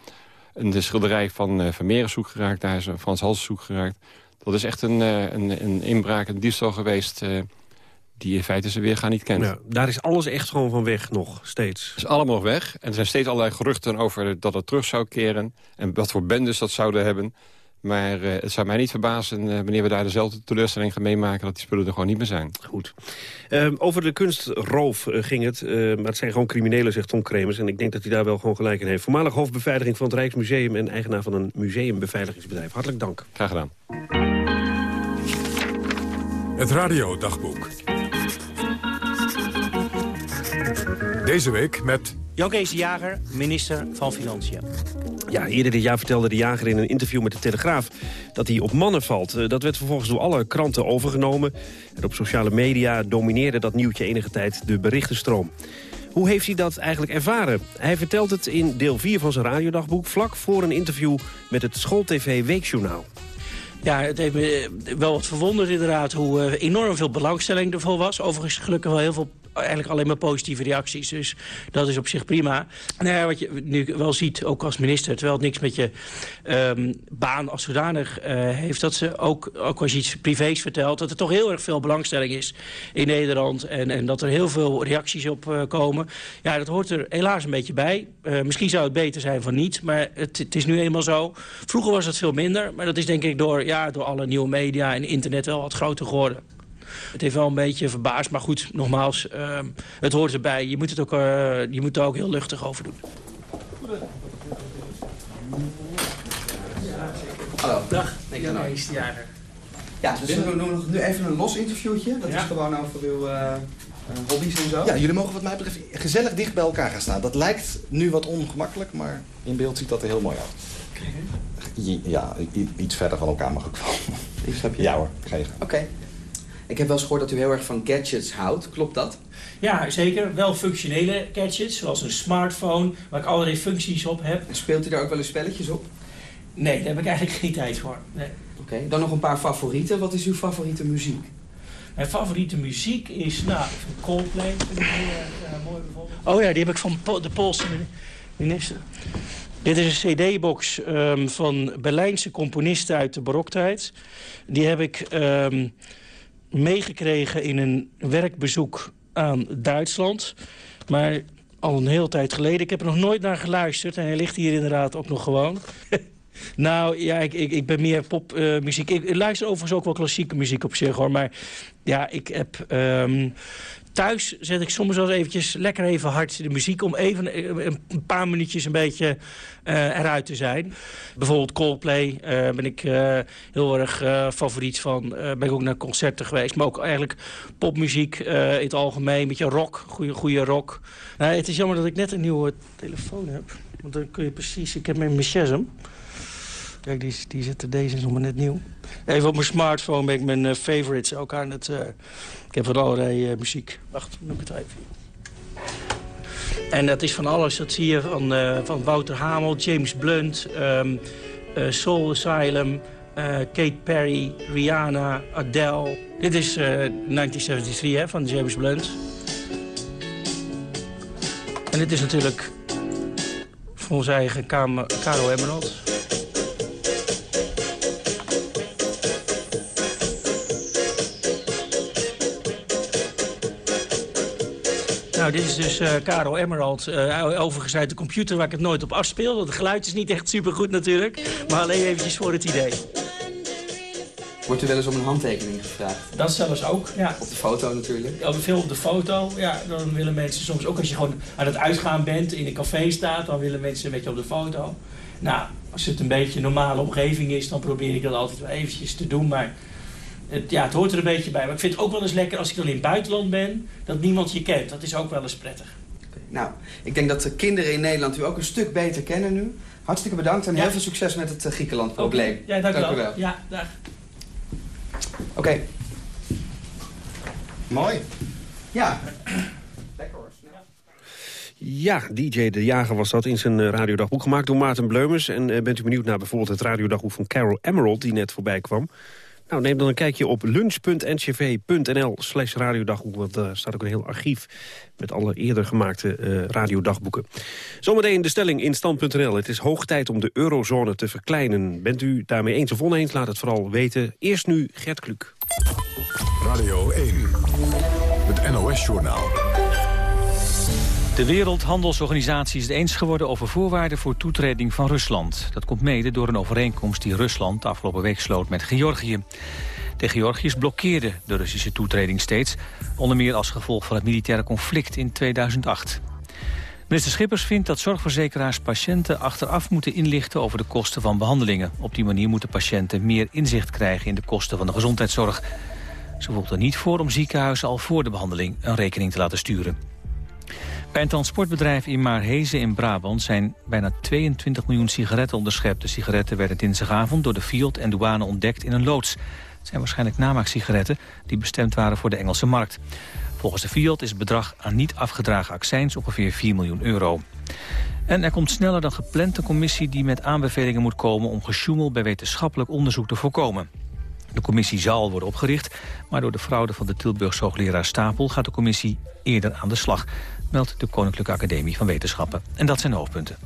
En de schilderij van Vermeer zoek geraakt. Daar is Frans Hals zoek geraakt. Dat is echt een, een, een inbraak, een diefstal geweest die in feite ze weer gaan niet kennen. Ja, daar is alles echt gewoon van weg nog steeds. Het is allemaal nog weg. En er zijn steeds allerlei geruchten over dat het terug zou keren. En wat voor bendes dat zouden hebben. Maar uh, het zou mij niet verbazen uh, wanneer we daar dezelfde teleurstelling gaan meemaken... dat die spullen er gewoon niet meer zijn. Goed. Uh, over de kunstroof ging het. maar het zijn gewoon criminelen, zegt Tom Kremers. En ik denk dat hij daar wel gewoon gelijk in heeft. Voormalig hoofdbeveiliging van het Rijksmuseum... en eigenaar van een museumbeveiligingsbedrijf. Hartelijk dank. Graag gedaan. Het radiodagboek. Deze week met... Jan Kees de Jager, minister van Financiën. Ja, eerder dit jaar vertelde de jager in een interview met de Telegraaf... dat hij op mannen valt. Dat werd vervolgens door alle kranten overgenomen. En op sociale media domineerde dat nieuwtje enige tijd de berichtenstroom. Hoe heeft hij dat eigenlijk ervaren? Hij vertelt het in deel 4 van zijn radiodagboek... vlak voor een interview met het SchoolTV Weekjournaal. Ja, het heeft me wel wat verwonderd inderdaad hoe uh, enorm veel belangstelling ervoor was. Overigens gelukkig wel heel veel eigenlijk alleen maar positieve reacties. Dus dat is op zich prima. Nou ja, wat je nu wel ziet, ook als minister... terwijl het niks met je um, baan als zodanig uh, heeft... dat ze ook, ook als je iets privés vertelt... dat er toch heel erg veel belangstelling is in Nederland... en, en dat er heel veel reacties op komen. Ja, dat hoort er helaas een beetje bij. Misschien zou het beter zijn van niet, maar het, het is nu eenmaal zo. Vroeger was het veel minder, maar dat is denk ik door, ja, door alle nieuwe media en internet wel wat groter geworden. Het heeft wel een beetje verbaasd, maar goed, nogmaals, uh, het hoort erbij. Je moet, het ook, uh, je moet er ook heel luchtig over doen. Hallo. Dag, ik ben Jager. Ja, dus we doen nu even een los interviewtje. Dat ja. is gewoon over uw uh, hobby's en zo. Ja, jullie mogen wat mij betreft gezellig dicht bij elkaar gaan staan. Dat lijkt nu wat ongemakkelijk, maar in beeld ziet dat er heel mooi uit. Ja, iets verder van elkaar mag ook wel. Ik snap je. Ja hoor, ga je Oké. Okay. Ik heb wel eens gehoord dat u heel erg van gadgets houdt. Klopt dat? Ja, zeker. Wel functionele gadgets, zoals een smartphone, waar ik allerlei functies op heb. Speelt u daar ook wel eens spelletjes op? Nee, daar heb ik eigenlijk geen tijd voor. Nee. Oké, okay. dan nog een paar favorieten. Wat is uw favoriete muziek? Mijn favoriete muziek is, nou, Coldplay vind ik heel erg uh, mooi bijvoorbeeld. Oh ja, die heb ik van po de Poolse minister. Dit is een cd-box um, van Berlijnse componisten uit de baroktijd. Die heb ik um, meegekregen in een werkbezoek aan Duitsland. Maar al een hele tijd geleden. Ik heb er nog nooit naar geluisterd. En hij ligt hier inderdaad ook nog gewoon. (laughs) nou, ja, ik, ik, ik ben meer popmuziek. Uh, ik, ik, luister overigens ook wel klassieke muziek op zich, hoor. Maar ja, ik heb... Um, thuis zet ik soms wel eventjes lekker even hard de muziek... om even een paar minuutjes een beetje uh, eruit te zijn. Bijvoorbeeld Coldplay uh, ben ik heel erg favoriet van. ben ik ook naar concerten geweest. Maar ook eigenlijk popmuziek in het algemeen. Een beetje rock, goede, goede rock. Nou, het is jammer dat ik net een nieuwe telefoon heb. Want dan kun je precies... Ik heb mijn Shazam. Kijk, die, die zit, deze is nog net nieuw. Even op mijn smartphone ben ik mijn favorites ook aan het... Ik heb van allerlei uh, muziek. Wacht, noem ik het even. En dat is van alles. Dat zie je van, van Wouter Hamel, James Blunt, um, Soul Asylum... Kate Perry, Rihanna, Adele. Dit is 1973 hè, van James Blunt. En dit is natuurlijk van onze eigen Caro Emerald. Nou, dit is dus uh, Caro Emerald. Uh, overigens uit de computer waar ik het nooit op afspeel. Want het geluid is niet echt supergoed natuurlijk. Maar alleen eventjes voor het idee. Wordt u wel eens om een handtekening gevraagd? Dat zelfs ook, ja. Op de foto natuurlijk? Ook veel op de foto, ja. Dan willen mensen soms, ook als je gewoon aan het uitgaan bent, in een café staat... dan willen mensen een beetje op de foto. Nou, als het een beetje een normale omgeving is... dan probeer ik dat altijd wel eventjes te doen. Maar het, ja, het hoort er een beetje bij. Maar ik vind het ook wel eens lekker als ik dan in het buitenland ben... dat niemand je kent. Dat is ook wel eens prettig. Okay, nou, ik denk dat de kinderen in Nederland u ook een stuk beter kennen nu. Hartstikke bedankt en heel veel succes met het uh, Griekenland-probleem. Okay. Ja, dank, dank u wel. Ja, dag. Oké. Okay. Mooi. Ja. Lekker hoor. Ja, DJ De Jager was dat in zijn uh, radiodagboek gemaakt door Maarten Bleumers. En uh, bent u benieuwd naar bijvoorbeeld het radiodagboek van Carol Emerald... die net voorbij kwam? Nou, neem dan een kijkje op lunch.ncv.nl slash radiodagboek. Want daar staat ook een heel archief met alle eerder gemaakte uh, radiodagboeken. Zometeen de stelling in stand.nl. Het is hoog tijd om de eurozone te verkleinen. Bent u daarmee eens of oneens? Laat het vooral weten. Eerst nu Gert Kluk. Radio 1, het NOS-journaal. De Wereldhandelsorganisatie is het eens geworden over voorwaarden voor toetreding van Rusland. Dat komt mede door een overeenkomst die Rusland afgelopen week sloot met Georgië. De Georgiërs blokkeerden de Russische toetreding steeds, onder meer als gevolg van het militaire conflict in 2008. Minister Schippers vindt dat zorgverzekeraars patiënten achteraf moeten inlichten over de kosten van behandelingen. Op die manier moeten patiënten meer inzicht krijgen in de kosten van de gezondheidszorg. Ze voelt er niet voor om ziekenhuizen al voor de behandeling een rekening te laten sturen. Bij een transportbedrijf in Maarhezen in Brabant zijn bijna 22 miljoen sigaretten onderschept. De sigaretten werden dinsdagavond door de Fiat en douane ontdekt in een loods. Het zijn waarschijnlijk namaaksigaretten die bestemd waren voor de Engelse markt. Volgens de Fiat is het bedrag aan niet afgedragen accijns ongeveer 4 miljoen euro. En er komt sneller dan gepland een commissie die met aanbevelingen moet komen... om gesjoemel bij wetenschappelijk onderzoek te voorkomen. De commissie zal worden opgericht, maar door de fraude van de Tilburgse hoogleraar Stapel... gaat de commissie eerder aan de slag meldt de Koninklijke Academie van Wetenschappen. En dat zijn de hoofdpunten.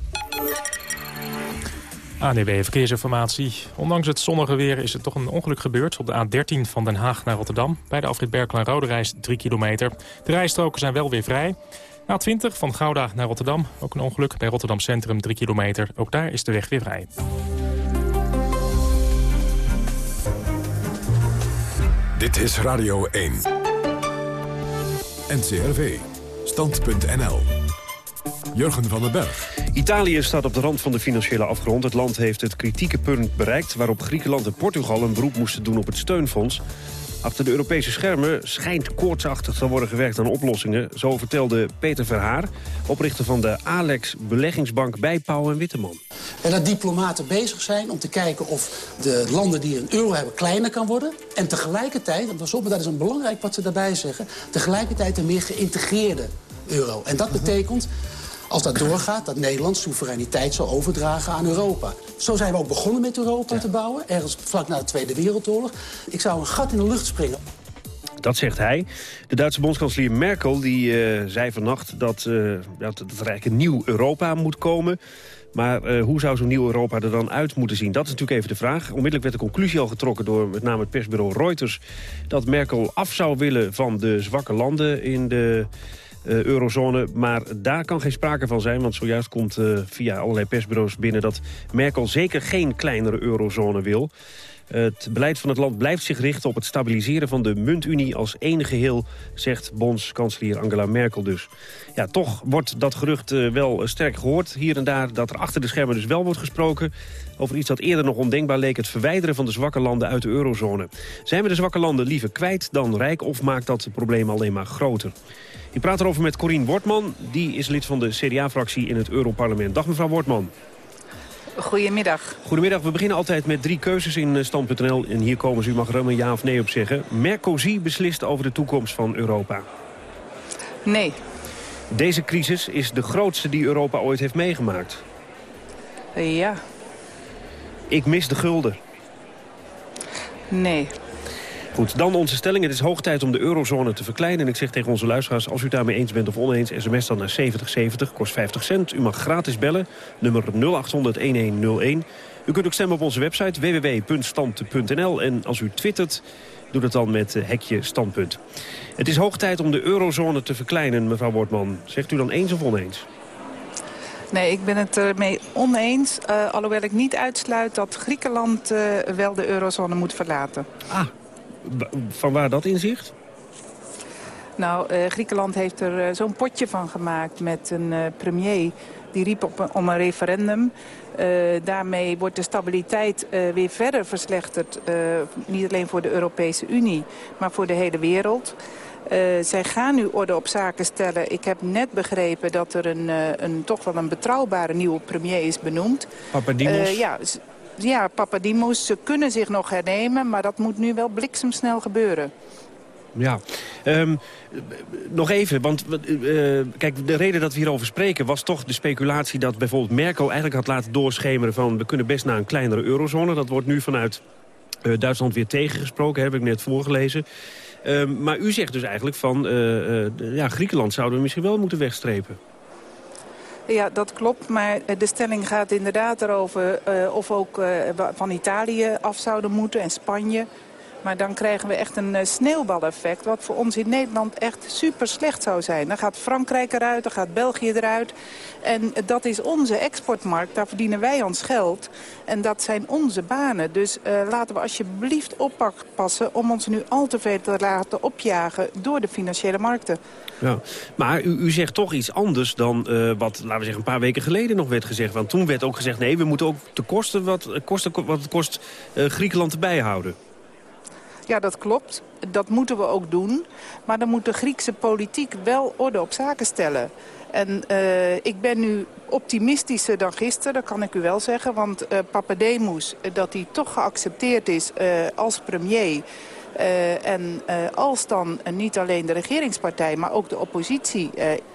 ANWB Verkeersinformatie. Ondanks het zonnige weer is er toch een ongeluk gebeurd... op de A13 van Den Haag naar Rotterdam. Bij de afrit Berkel en Rode reis 3 kilometer. De rijstroken zijn wel weer vrij. A20 van Gouda naar Rotterdam. Ook een ongeluk bij Rotterdam Centrum 3 kilometer. Ook daar is de weg weer vrij. Dit is Radio 1. NCRV. Stand.nl. Jurgen van den Berg. Italië staat op de rand van de financiële afgrond. Het land heeft het kritieke punt bereikt... waarop Griekenland en Portugal een beroep moesten doen op het steunfonds. Achter de Europese schermen schijnt koortsachtig te worden gewerkt aan oplossingen. Zo vertelde Peter Verhaar, oprichter van de Alex Beleggingsbank bij Pauw en Witteman. En dat diplomaten bezig zijn om te kijken of de landen die een euro hebben kleiner kan worden. En tegelijkertijd, en pas op, dat is een belangrijk wat ze daarbij zeggen... tegelijkertijd een meer geïntegreerde euro. En dat betekent als dat doorgaat, dat Nederland soevereiniteit zal overdragen aan Europa. Zo zijn we ook begonnen met Europa te bouwen, ergens vlak na de Tweede Wereldoorlog. Ik zou een gat in de lucht springen. Dat zegt hij. De Duitse bondskanselier Merkel die, uh, zei vannacht dat, uh, dat, dat er eigenlijk een nieuw Europa moet komen. Maar uh, hoe zou zo'n nieuw Europa er dan uit moeten zien? Dat is natuurlijk even de vraag. Onmiddellijk werd de conclusie al getrokken door met name het persbureau Reuters... dat Merkel af zou willen van de zwakke landen in de uh, eurozone. Maar daar kan geen sprake van zijn, want zojuist komt uh, via allerlei persbureaus binnen... dat Merkel zeker geen kleinere eurozone wil. Het beleid van het land blijft zich richten op het stabiliseren van de muntunie als één geheel, zegt bondskanselier Angela Merkel dus. Ja, toch wordt dat gerucht uh, wel sterk gehoord hier en daar, dat er achter de schermen dus wel wordt gesproken over iets dat eerder nog ondenkbaar leek, het verwijderen van de zwakke landen uit de eurozone. Zijn we de zwakke landen liever kwijt dan rijk of maakt dat het probleem alleen maar groter? Ik praat erover met Corien Wortman, die is lid van de CDA-fractie in het Europarlement. Dag mevrouw Wortman. Goedemiddag. Goedemiddag. We beginnen altijd met drie keuzes in eh, stand.nl. En hier komen ze, u mag er een ja of nee op zeggen. Mercosi beslist over de toekomst van Europa. Nee. Deze crisis is de grootste die Europa ooit heeft meegemaakt. Ja. Ik mis de gulden. Nee. Goed, dan onze stelling. Het is hoog tijd om de eurozone te verkleinen. En ik zeg tegen onze luisteraars, als u daarmee eens bent of oneens... sms dan naar 7070, kost 50 cent. U mag gratis bellen, nummer 0800-1101. U kunt ook stemmen op onze website www.stand.nl. En als u twittert, doe dat dan met hekje standpunt. Het is hoog tijd om de eurozone te verkleinen, mevrouw Wortman. Zegt u dan eens of oneens? Nee, ik ben het ermee oneens. Uh, alhoewel ik niet uitsluit dat Griekenland uh, wel de eurozone moet verlaten. Ah, van waar dat inzicht? Nou, uh, Griekenland heeft er uh, zo'n potje van gemaakt met een uh, premier. Die riep op een, om een referendum. daarmee wordt de stabiliteit weer verder verslechterd. niet alleen voor de Europese Unie, maar voor de hele wereld. zij gaan nu orde op zaken stellen. Ik heb net begrepen dat er een, een toch wel een betrouwbare nieuwe premier is benoemd. Papadimos? ja, ja, Papadimos, ze kunnen zich nog hernemen, maar dat moet nu wel bliksemsnel gebeuren. Ja, um, nog even, want uh, kijk, de reden dat we hierover spreken... was toch de speculatie dat bijvoorbeeld Merkel eigenlijk had laten doorschemeren... van we kunnen best naar een kleinere eurozone. Dat wordt nu vanuit uh, Duitsland weer tegengesproken, heb ik net voorgelezen. Uh, maar u zegt dus eigenlijk van, ja, Griekenland zouden we misschien wel moeten wegstrepen. Ja, dat klopt. Maar de stelling gaat inderdaad erover uh, of ook uh, van Italië af zouden moeten en Spanje. Maar dan krijgen we echt een uh, sneeuwbaleffect... wat voor ons in Nederland echt super slecht zou zijn. Dan gaat Frankrijk eruit, dan gaat België eruit. En dat is onze exportmarkt, daar verdienen wij ons geld. En dat zijn onze banen. Dus uh, laten we alsjeblieft oppassen om ons nu al te veel te laten opjagen... door de financiële markten. Ja, maar u, u zegt toch iets anders dan wat, laten we zeggen, een paar weken geleden nog werd gezegd. Want toen werd ook gezegd, nee, we moeten ook de kosten wat, kosten, wat het kost Griekenland erbij houden. Ja, dat klopt. Dat moeten we ook doen. Maar dan moet de Griekse politiek wel orde op zaken stellen. En uh, ik ben nu optimistischer dan gisteren, dat kan ik u wel zeggen. Want uh, Papademos, dat hij toch geaccepteerd is als premier... En als dan niet alleen de regeringspartij, maar ook de oppositie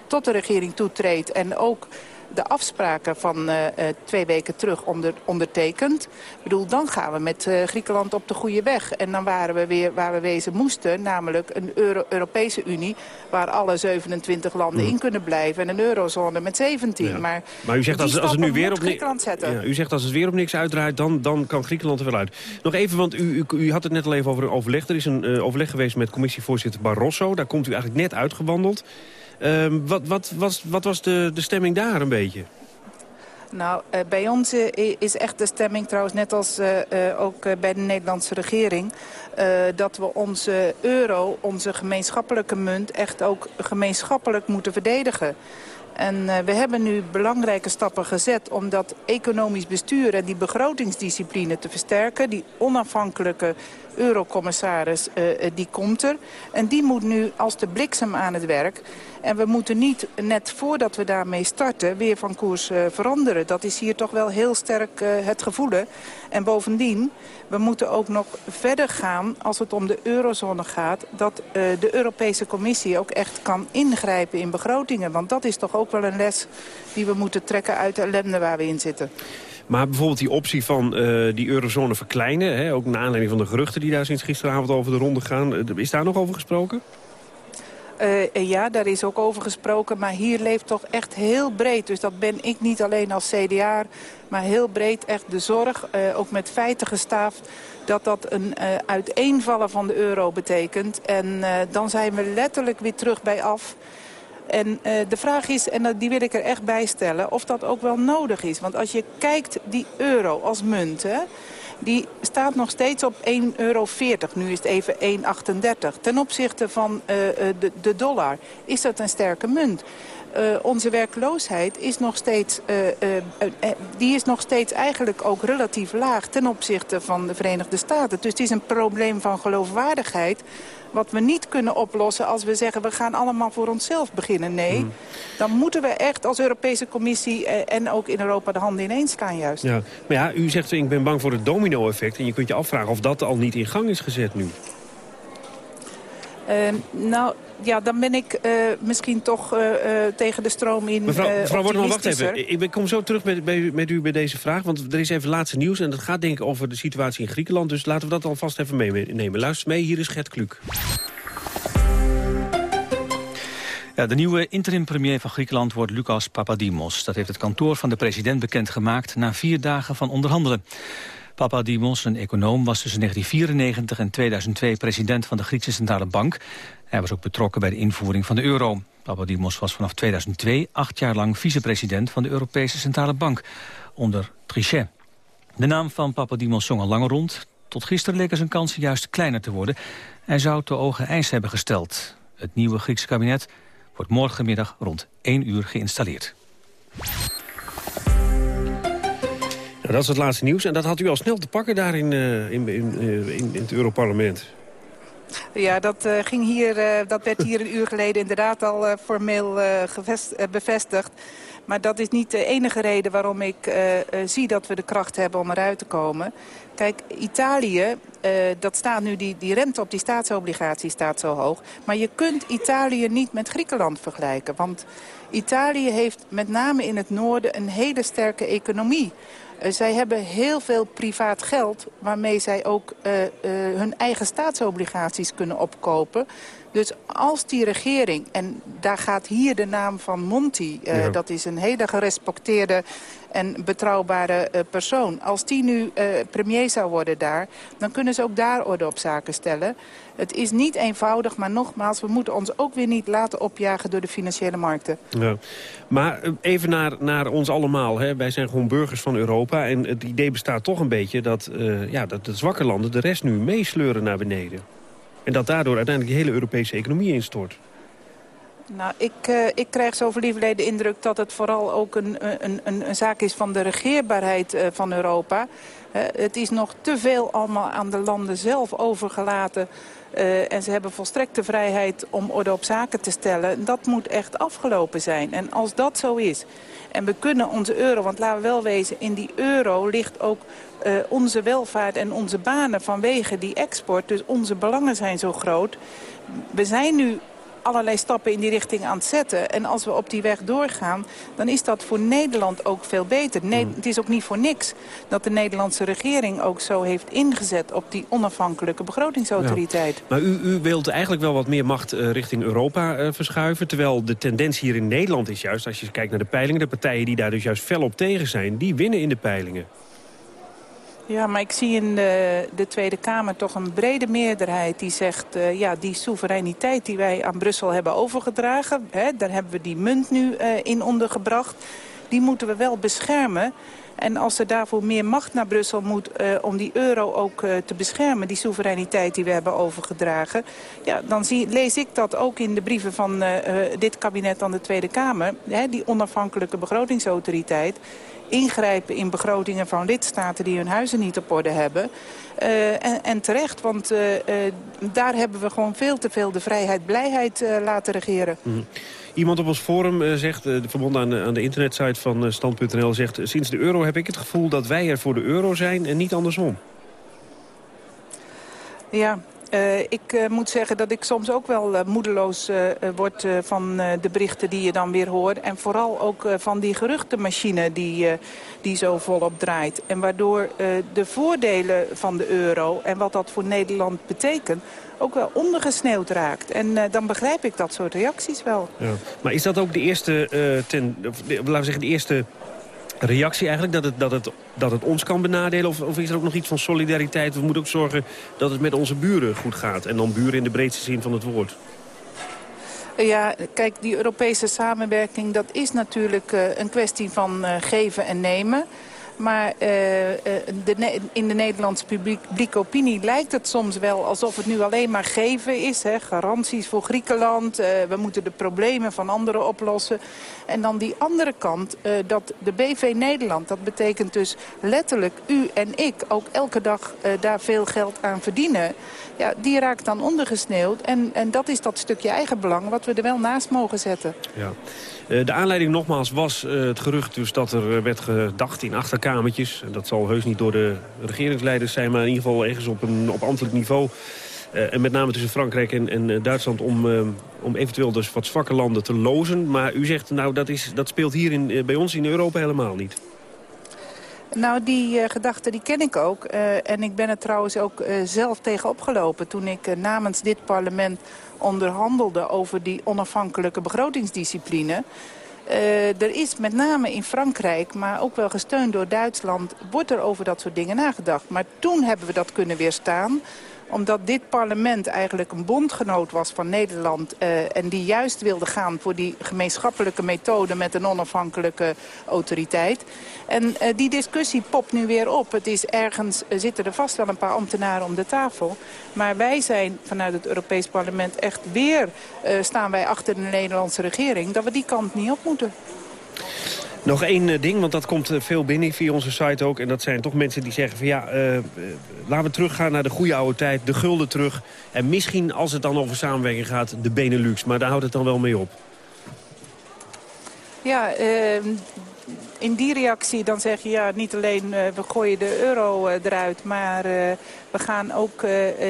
tot de regering toetreedt... en ook de afspraken van uh, twee weken terug onder, ondertekend. Ik bedoel, dan gaan we met uh, Griekenland op de goede weg. En dan waren we weer waar we wezen moesten, namelijk een Euro Europese Unie... waar alle 27 landen mm. in kunnen blijven en een eurozone met 17. Ja. Maar, maar u zegt als, als het nu weer op niks ja, u zegt als het weer op niks uitdraait, dan, dan kan Griekenland er wel uit. Nog even, want u, u, u had het net al even over een overleg. Er is een uh, overleg geweest met commissievoorzitter Barroso. Daar komt u eigenlijk net uitgewandeld. Uh, wat, wat, wat, wat was de, de stemming daar een beetje? Nou, uh, bij ons uh, is echt de stemming trouwens net als uh, ook bij de Nederlandse regering... dat we onze euro, onze gemeenschappelijke munt, echt ook gemeenschappelijk moeten verdedigen. En uh, we hebben nu belangrijke stappen gezet om dat economisch bestuur en die begrotingsdiscipline te versterken. Die onafhankelijke eurocommissaris, uh, die komt er. En die moet nu als de bliksem aan het werk. En we moeten niet, net voordat we daarmee starten, weer van koers veranderen. Dat is hier toch wel heel sterk het gevoel. En bovendien, we moeten ook nog verder gaan als het om de eurozone gaat... dat uh, de Europese Commissie ook echt kan ingrijpen in begrotingen. Want dat is toch ook wel een les die we moeten trekken uit de ellende waar we in zitten. Maar bijvoorbeeld die optie van uh, die eurozone verkleinen... Hè, ook naar aanleiding van de geruchten die daar sinds gisteravond over de ronde gaan... is daar nog over gesproken? Uh, ja, daar is ook over gesproken. Maar hier leeft toch echt heel breed. Dus dat ben ik niet alleen als CDA, maar heel breed echt de zorg. Uh, ook met feiten gestaafd dat dat een uiteenvallen van de euro betekent. En dan zijn we letterlijk weer terug bij af. En de vraag is, en die wil ik er echt bij stellen, of dat ook wel nodig is. Want als je kijkt die euro als munt... Hè, die staat nog steeds op 1,40 euro. Nu is het even 1,38. Ten opzichte van uh, de, de dollar is dat een sterke munt. Uh, onze werkloosheid is nog steeds, uh, uh, die is nog steeds eigenlijk ook relatief laag ten opzichte van de Verenigde Staten. Dus het is een probleem van geloofwaardigheid wat we niet kunnen oplossen als we zeggen... we gaan allemaal voor onszelf beginnen. Nee, hmm. dan moeten we echt als Europese Commissie en ook in Europa de handen ineens slaan juist. Ja. Maar ja, u zegt ik ben bang voor het domino-effect... en je kunt je afvragen of dat al niet in gang is gezet nu. Uh, nou, ja, dan ben ik uh, misschien toch uh, tegen de stroom in Mevrouw, mevrouw Wortman, wacht even. Ik kom zo terug met, met, met, u bij deze vraag. Want er is even laatste nieuws en dat gaat denk ik over de situatie in Griekenland. Dus laten we dat alvast even meenemen. Luister mee, hier is Gert Kluk. Ja, de nieuwe interim-premier van Griekenland wordt Lucas Papadimos. Dat heeft het kantoor van de president bekendgemaakt na vier dagen van onderhandelen. Papadimos, een econoom, was tussen 1994 en 2002 president van de Griekse Centrale Bank. Hij was ook betrokken bij de invoering van de euro. Papadimos was vanaf 2002 acht jaar lang vicepresident van de Europese Centrale Bank, onder Trichet. De naam van Papadimos zong al langer rond. Tot gisteren leken zijn kansen juist kleiner te worden. Hij zou te ogen ijs hebben gesteld. Het nieuwe Griekse kabinet wordt morgenmiddag rond 1 uur geïnstalleerd. Dat is het laatste nieuws. En dat had u al snel te pakken daar in, uh, in, in, uh, in, in het Europarlement. Ja, dat, uh, ging hier, dat werd hier een uur geleden inderdaad al formeel bevestigd. Maar dat is niet de enige reden waarom ik zie dat we de kracht hebben om eruit te komen. Kijk, Italië, dat staat nu, die, die rente op die staatsobligatie staat zo hoog. Maar je kunt Italië niet met Griekenland vergelijken. Want Italië heeft met name in het noorden een hele sterke economie. Uh, zij hebben heel veel privaat geld waarmee zij ook uh, uh, hun eigen staatsobligaties kunnen opkopen. Dus als die regering, en daar gaat hier de naam van Monti... Ja. dat is een hele gerespecteerde en betrouwbare uh, persoon. Als die nu uh, premier zou worden daar, dan kunnen ze ook daar orde op zaken stellen. Het is niet eenvoudig, maar nogmaals, we moeten ons ook weer niet laten opjagen door de financiële markten. Ja. Maar even naar, naar ons allemaal. Hè. Wij zijn gewoon burgers van Europa. En het idee bestaat toch een beetje dat, ja, dat de zwakke landen de rest nu meesleuren naar beneden. En dat daardoor uiteindelijk de hele Europese economie instort. Nou, ik, uh, ik krijg zo verliefd de indruk dat het vooral ook een, een, een, een zaak is van de regeerbaarheid uh, van Europa. Het is nog te veel allemaal aan de landen zelf overgelaten. en ze hebben volstrekte vrijheid om orde op zaken te stellen. Dat moet echt afgelopen zijn. En als dat zo is, en we kunnen onze euro, want laten we wel wezen, in die euro ligt ook uh, onze welvaart en onze banen vanwege die export. Dus onze belangen zijn zo groot. We zijn nu allerlei stappen in die richting aan het zetten. En als we op die weg doorgaan, dan is dat voor Nederland ook veel beter. Ne mm. Het is ook niet voor niks dat de Nederlandse regering ook zo heeft ingezet... op die onafhankelijke begrotingsautoriteit. Ja. Maar u, u, wilt eigenlijk wel wat meer macht uh, richting Europa uh, verschuiven... terwijl de tendens hier in Nederland is juist, als je kijkt naar de peilingen... de partijen die daar dus juist fel op tegen zijn, die winnen in de peilingen. Ja, maar ik zie in de, de, Tweede Kamer toch een brede meerderheid die zegt... Uh, ja, die soevereiniteit die wij aan Brussel hebben overgedragen... Hè, daar hebben we die munt nu uh, in ondergebracht... die moeten we wel beschermen. En als er daarvoor meer macht naar Brussel moet uh, om die euro ook uh, te beschermen... die soevereiniteit die we hebben overgedragen... Ja, dan zie, lees ik dat ook in de brieven van uh, dit kabinet aan de Tweede Kamer. Hè, die onafhankelijke begrotingsautoriteit ingrijpen in begrotingen van lidstaten die hun huizen niet op orde hebben. En, en, terecht, want daar hebben we gewoon veel te veel de vrijheid, blijheid laten regeren. Mm. Iemand op ons forum zegt, verbonden aan, aan, de internetsite van Stand.nl, zegt... sinds de euro heb ik het gevoel dat wij er voor de euro zijn en niet andersom. Ja, ik moet zeggen dat ik soms ook wel moedeloos word van de berichten die je dan weer hoort. En vooral ook van die geruchtenmachine die, die zo volop draait. En waardoor de voordelen van de euro en wat dat voor Nederland betekent ook wel ondergesneeuwd raakt. En dan begrijp ik dat soort reacties wel. Ja. Maar is dat ook de eerste, ten, laten we zeggen, de eerste reactie eigenlijk? Dat het, dat het, dat het ons kan benadelen? Of, of is er ook nog iets van solidariteit? We moeten ook zorgen dat het met onze buren goed gaat. En dan buren in de breedste zin van het woord. Ja, kijk, die Europese samenwerking, dat is natuurlijk uh, een kwestie van uh, geven en nemen. Maar uh, de, in de Nederlandse publieke opinie lijkt het soms wel alsof het nu alleen maar geven is. Hè? Garanties voor Griekenland, uh, we moeten de problemen van anderen oplossen. En dan die andere kant, dat de BV Nederland, dat betekent dus letterlijk u en ik ook elke dag daar veel geld aan verdienen. Ja, die raakt dan ondergesneeuwd. En, en dat is dat stukje eigenbelang wat we er wel naast mogen zetten. Ja. de aanleiding nogmaals was het gerucht dus dat er werd gedacht in achterkamer kamertjes. En dat zal heus niet door de regeringsleiders zijn, maar in ieder geval ergens op een op ambtelijk niveau. En met name tussen Frankrijk en, en Duitsland om, om eventueel dus wat zwakke landen te lozen. Maar u zegt, nou dat, is, dat speelt hier in, bij ons in Europa helemaal niet. Nou, die gedachte die ken ik ook. en ik ben er trouwens ook zelf tegen opgelopen toen ik namens dit parlement onderhandelde over die onafhankelijke begrotingsdiscipline. Uh, er is met name in Frankrijk, maar ook wel gesteund door Duitsland... wordt er over dat soort dingen nagedacht. Maar toen hebben we dat kunnen weerstaan omdat dit parlement eigenlijk een bondgenoot was van Nederland... Uh, en die juist wilde gaan voor die gemeenschappelijke methode... met een onafhankelijke autoriteit. En uh, die discussie popt nu weer op. Het is ergens, uh, zitten er vast wel een paar ambtenaren om de tafel. Maar wij zijn vanuit het Europees Parlement echt weer... staan wij achter de Nederlandse regering... dat we die kant niet op moeten. Nog één eh, ding, want dat komt eh, veel binnen via onze site ook. En dat zijn toch mensen die zeggen van ja, uh, laten we teruggaan naar de goede oude tijd. De gulden terug. En misschien als het dan over samenwerking gaat, de Benelux. Maar daar houdt het dan wel mee op. Ja, uh, in die reactie dan zeg je ja, niet alleen we gooien de euro eruit, maar we gaan ook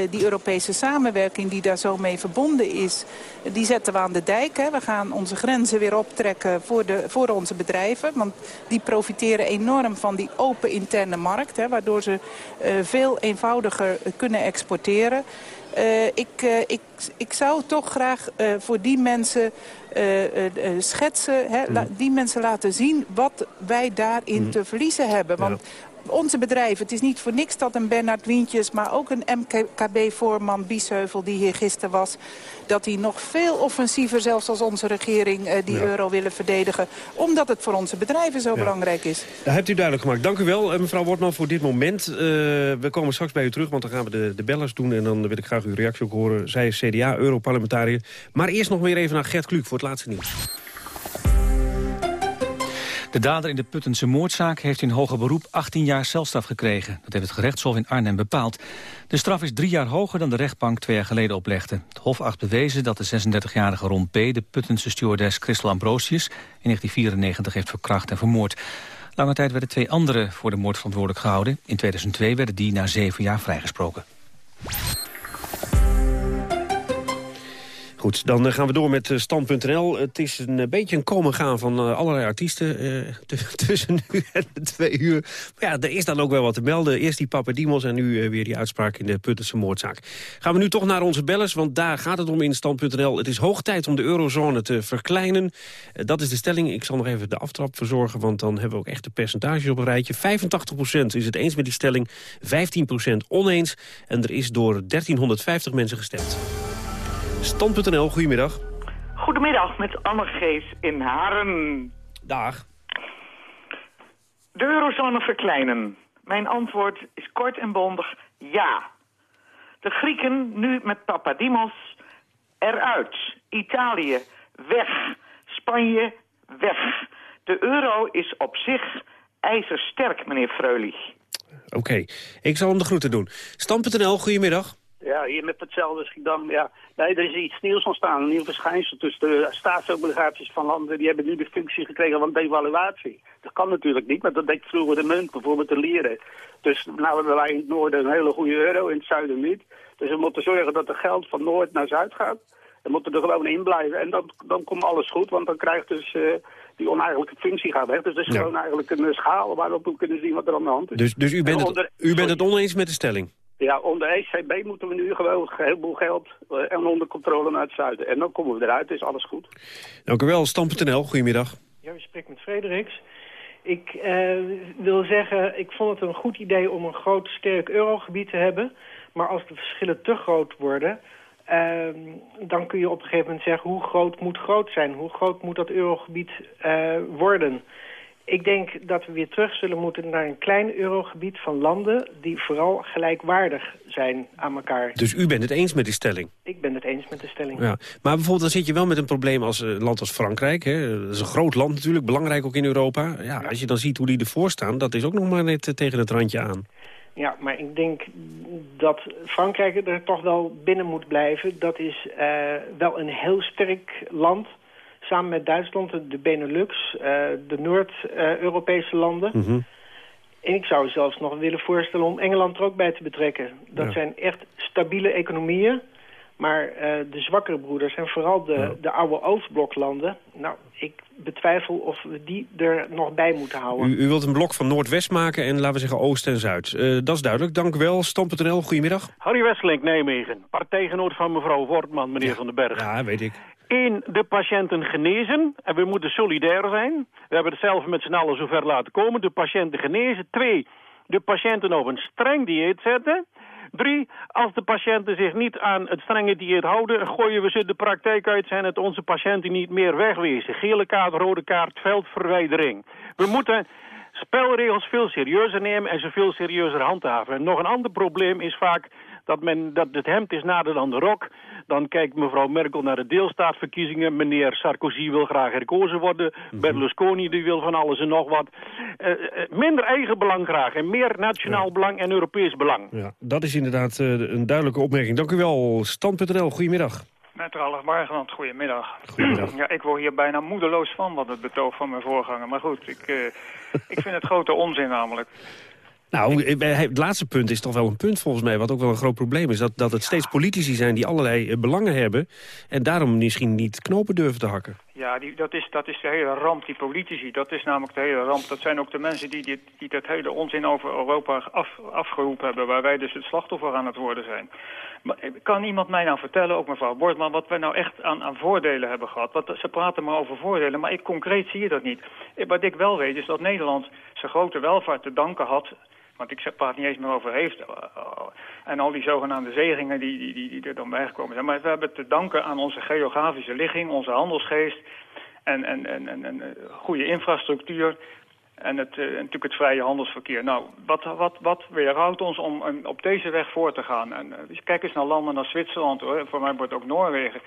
die Europese samenwerking die daar zo mee verbonden is, die zetten we aan de dijk. Hè. We gaan onze grenzen weer optrekken voor, de, voor onze bedrijven, want die profiteren enorm van die open interne markt, hè, waardoor ze veel eenvoudiger kunnen exporteren. Uh, ik, uh, ik, ik zou toch graag uh, voor die mensen schetsen, hè, la, die mensen laten zien wat wij daarin mm. te verliezen hebben. Want onze bedrijven, het is niet voor niks dat een Bernard Wientjes... maar ook een MKB-voorman Biesheuvel die hier gisteren was... dat die nog veel offensiever, zelfs als onze regering, uh, die ja. euro willen verdedigen. Omdat het voor onze bedrijven zo ja. belangrijk is. Dat hebt u duidelijk gemaakt. Dank u wel, uh, mevrouw Wortman, voor dit moment. Uh, we komen straks bij u terug, want dan gaan we de, de bellers doen... en dan wil ik graag uw reactie ook horen. Zij is CDA-europarlementariër. Maar eerst nog weer even naar Gert Kluk voor het laatste nieuws. De dader in de Puttense moordzaak heeft in hoger beroep 18 jaar celstraf gekregen. Dat heeft het gerechtshof in Arnhem bepaald. De straf is drie jaar hoger dan de rechtbank twee jaar geleden oplegde. Het hof acht bewezen dat de 36-jarige Ron P. de Puttense stewardess Christel Ambrosius in 1994 heeft verkracht en vermoord. Lange tijd werden twee anderen voor de moord verantwoordelijk gehouden. In 2002 werden die na zeven jaar vrijgesproken. Goed, dan eh, gaan we door met eh, Stand.nl. Het is een eh, beetje een komen gaan van allerlei artiesten (laughs) tussen nu en twee uur. Maar ja, er is dan ook wel wat te melden. Eerst die Papadimos en nu weer die uitspraak in de Puttense moordzaak. Gaan we nu toch naar onze bellers, want daar gaat het om in Stand.nl. Het is hoog tijd om de eurozone te verkleinen. dat is de stelling. Ik zal nog even de aftrap verzorgen, want dan hebben we ook echt de percentages op een rijtje. 85% is het eens met die stelling, 15% oneens. En er is door 1350 mensen gestemd. Stand.nl, goedemiddag. Goedemiddag, met Anne Gees in Haren. Dag. De eurozone verkleinen. Mijn antwoord is kort en bondig ja. De Grieken nu met Papadimos eruit. Italië weg. Spanje weg. De euro is op zich ijzersterk, meneer Freulich. Oké, okay. ik zal hem de groeten doen. Stand.nl, goedemiddag. Ja, hier met hetzelfde Schiedam. Ja. Nee, er is iets nieuws ontstaan, een nieuw verschijnsel. Dus de staatsobligaties van landen die hebben nu de functie gekregen van devaluatie. Dat kan natuurlijk niet, maar dat deed vroeger de munt, bijvoorbeeld de lieren. Dus nou hebben wij in het noorden een hele goede euro, in het zuiden niet. Dus we moeten zorgen dat er geld van Noord naar Zuid gaat. We moeten er gewoon in blijven. En dan, dan komt alles goed, want dan krijgt dus uh, die oneigenlijke functie gaat weg. Dus het is gewoon eigenlijk een schaal waarop we kunnen zien wat er aan de hand is. Dus, dus u, bent het, u bent het oneens met de stelling? Ja, onder ECB moeten we nu gewoon een heleboel geld uh, en onder controle naar het zuiden. En dan komen we eruit, is alles goed. Dank u wel, Stam.nl, goedemiddag. Ja, u spreekt met Frederiks. Ik uh, wil zeggen, ik vond het een goed idee om een groot, sterk eurogebied te hebben. Maar als de verschillen te groot worden, uh, dan kun je op een gegeven moment zeggen... hoe groot moet groot zijn? Hoe groot moet dat eurogebied uh, worden? Ik denk dat we weer terug zullen moeten naar een klein eurogebied van landen... die vooral gelijkwaardig zijn aan elkaar. Dus u bent het eens met die stelling? Ik ben het eens met de stelling. Ja. Maar bijvoorbeeld dan zit je wel met een probleem als een land als Frankrijk. Hè? Dat is een groot land natuurlijk, belangrijk ook in Europa. Ja, Als je dan ziet hoe die ervoor staan, dat is ook nog maar net tegen het randje aan. Ja, maar ik denk dat Frankrijk er toch wel binnen moet blijven. Dat is uh, wel een heel sterk land samen met Duitsland, de Benelux, uh, de Noord-Europese landen. Mm -hmm. En ik zou zelfs nog willen voorstellen om Engeland er ook bij te betrekken. Dat ja. zijn echt stabiele economieën. Maar uh, de zwakkere broeders en vooral de, ja. de oude Oostbloklanden... nou, ik betwijfel of we die er nog bij moeten houden. U, u wilt een blok van Noordwest maken en laten we zeggen Oost en Zuid. Uh, dat is duidelijk. Dank u wel. Stam.nl, goedemiddag. Harry Wesselink, Nijmegen. Partijgenoot van mevrouw Wortman, meneer ja. Van den Berg. Ja, weet ik. Eén, de patiënten genezen. En we moeten solidair zijn. We hebben het zelf met z'n allen zover laten komen. De patiënten genezen. Twee, de patiënten op een streng dieet zetten. Drie, als de patiënten zich niet aan het strenge dieet houden... gooien we ze de praktijk uit, zijn het onze patiënten niet meer wegwezen. Gele kaart, rode kaart, veldverwijdering. We moeten spelregels veel serieuzer nemen en ze veel serieuzer handhaven. En nog een ander probleem is vaak dat, men, dat het hemd is nader dan de rok. Dan kijkt mevrouw Merkel naar de deelstaatverkiezingen. Meneer Sarkozy wil graag herkozen worden. Mm -hmm. Berlusconi die wil van alles en nog wat. Uh, minder eigen belang graag en meer nationaal ja. belang en Europees belang. Ja, dat is inderdaad uh, een duidelijke opmerking. Dank u wel. Stand.nl, goedemiddag. Met Ralf Bargeland, goedemiddag. Goedemiddag. Ja, ik word hier bijna moedeloos van, wat het betoog van mijn voorganger. Maar goed, ik, uh, ik vind het grote onzin namelijk. Nou, het laatste punt is toch wel een punt volgens mij... wat ook wel een groot probleem is. Dat, dat het steeds politici zijn die allerlei belangen hebben... en daarom misschien niet knopen durven te hakken. Ja, die, dat, is, dat is de hele ramp, die politici. Dat is namelijk de hele ramp. Dat zijn ook de mensen die, die, die dat hele onzin over Europa af, afgeroepen hebben... waar wij dus het slachtoffer aan het worden zijn. Maar kan iemand mij nou vertellen, ook mevrouw Bortman... wat wij nou echt aan, aan voordelen hebben gehad? Wat, ze praten maar over voordelen, maar ik, concreet zie je dat niet. Wat ik wel weet is dat Nederland zijn grote welvaart te danken had want ik praat niet eens meer over heeft. En al die zogenaamde zegingen die, die, die, die er dan bijgekomen zijn. Maar we hebben te danken aan onze geografische ligging, onze handelsgeest... en, en, en, en, en goede infrastructuur en het, uh, natuurlijk het vrije handelsverkeer. Nou, wat, wat, wat weerhoudt ons om op deze weg voor te gaan? En, kijk eens naar landen als Zwitserland, hoor. voor mij wordt ook Noorwegen.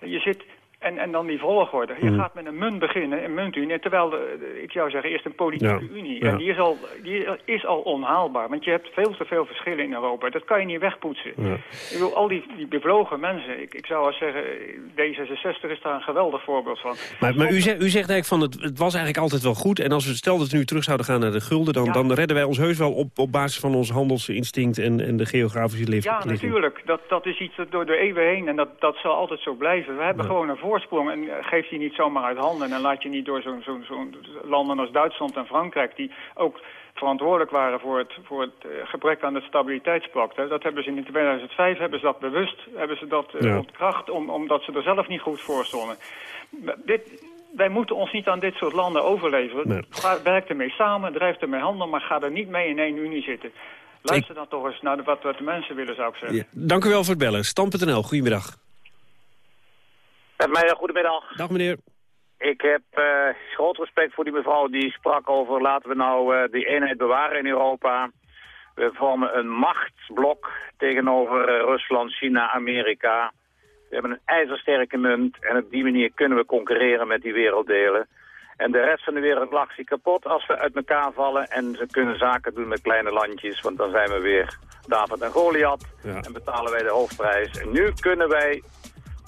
Je zit en, en dan die volgorde. Je mm. gaat met een munt beginnen, een muntunie. Terwijl, de, ik zou zeggen, eerst een politieke ja. unie. Ja. En die is, al, die is al onhaalbaar. Want je hebt veel te veel verschillen in Europa. Dat kan je niet wegpoetsen. Ja. Ik wil al die, die bevlogen mensen. Ik, ik zou wel zeggen, D66 is daar een geweldig voorbeeld van. Maar, maar u, zegt, u zegt eigenlijk van, het, het was eigenlijk altijd wel goed. En als we stel dat we nu terug zouden gaan naar de gulden... dan, dan redden wij ons heus wel op, op basis van ons handelsinstinct... en, en de geografische ligging. Ja, natuurlijk. Dat, dat is iets door de eeuwen heen. En dat, dat zal altijd zo blijven. We hebben gewoon een voorsprong en geef die niet zomaar uit handen. En laat je niet door zo'n zo, zo landen als Duitsland en Frankrijk... die ook verantwoordelijk waren voor het, voor het uh, gebrek aan het stabiliteitspact. Hè. Dat hebben ze in 2005 hebben ze dat bewust hebben ze dat ja. ontkracht... Om, omdat ze er zelf niet goed voor stonden. Dit, wij moeten ons niet aan dit soort landen overleveren. Nee. Ga, werk ermee samen, drijf ermee handen... maar ga er niet mee in één unie zitten. Luister dan toch eens naar de, wat, wat de mensen willen, zou ik zeggen. Ja. Dank u wel voor het bellen. Stam.nl, goedemiddag. Mij, goedemiddag. Dag meneer. Ik heb uh, groot respect voor die mevrouw die sprak over laten we nou uh, die eenheid bewaren in Europa. We vormen een machtsblok tegenover uh, Rusland, China, Amerika. We hebben een ijzersterke munt en op die manier kunnen we concurreren met die werelddelen. En de rest van de wereld lacht zich kapot als we uit elkaar vallen en ze kunnen zaken doen met kleine landjes. Want dan zijn we weer David en Goliath ja. en betalen wij de hoofdprijs. En nu kunnen wij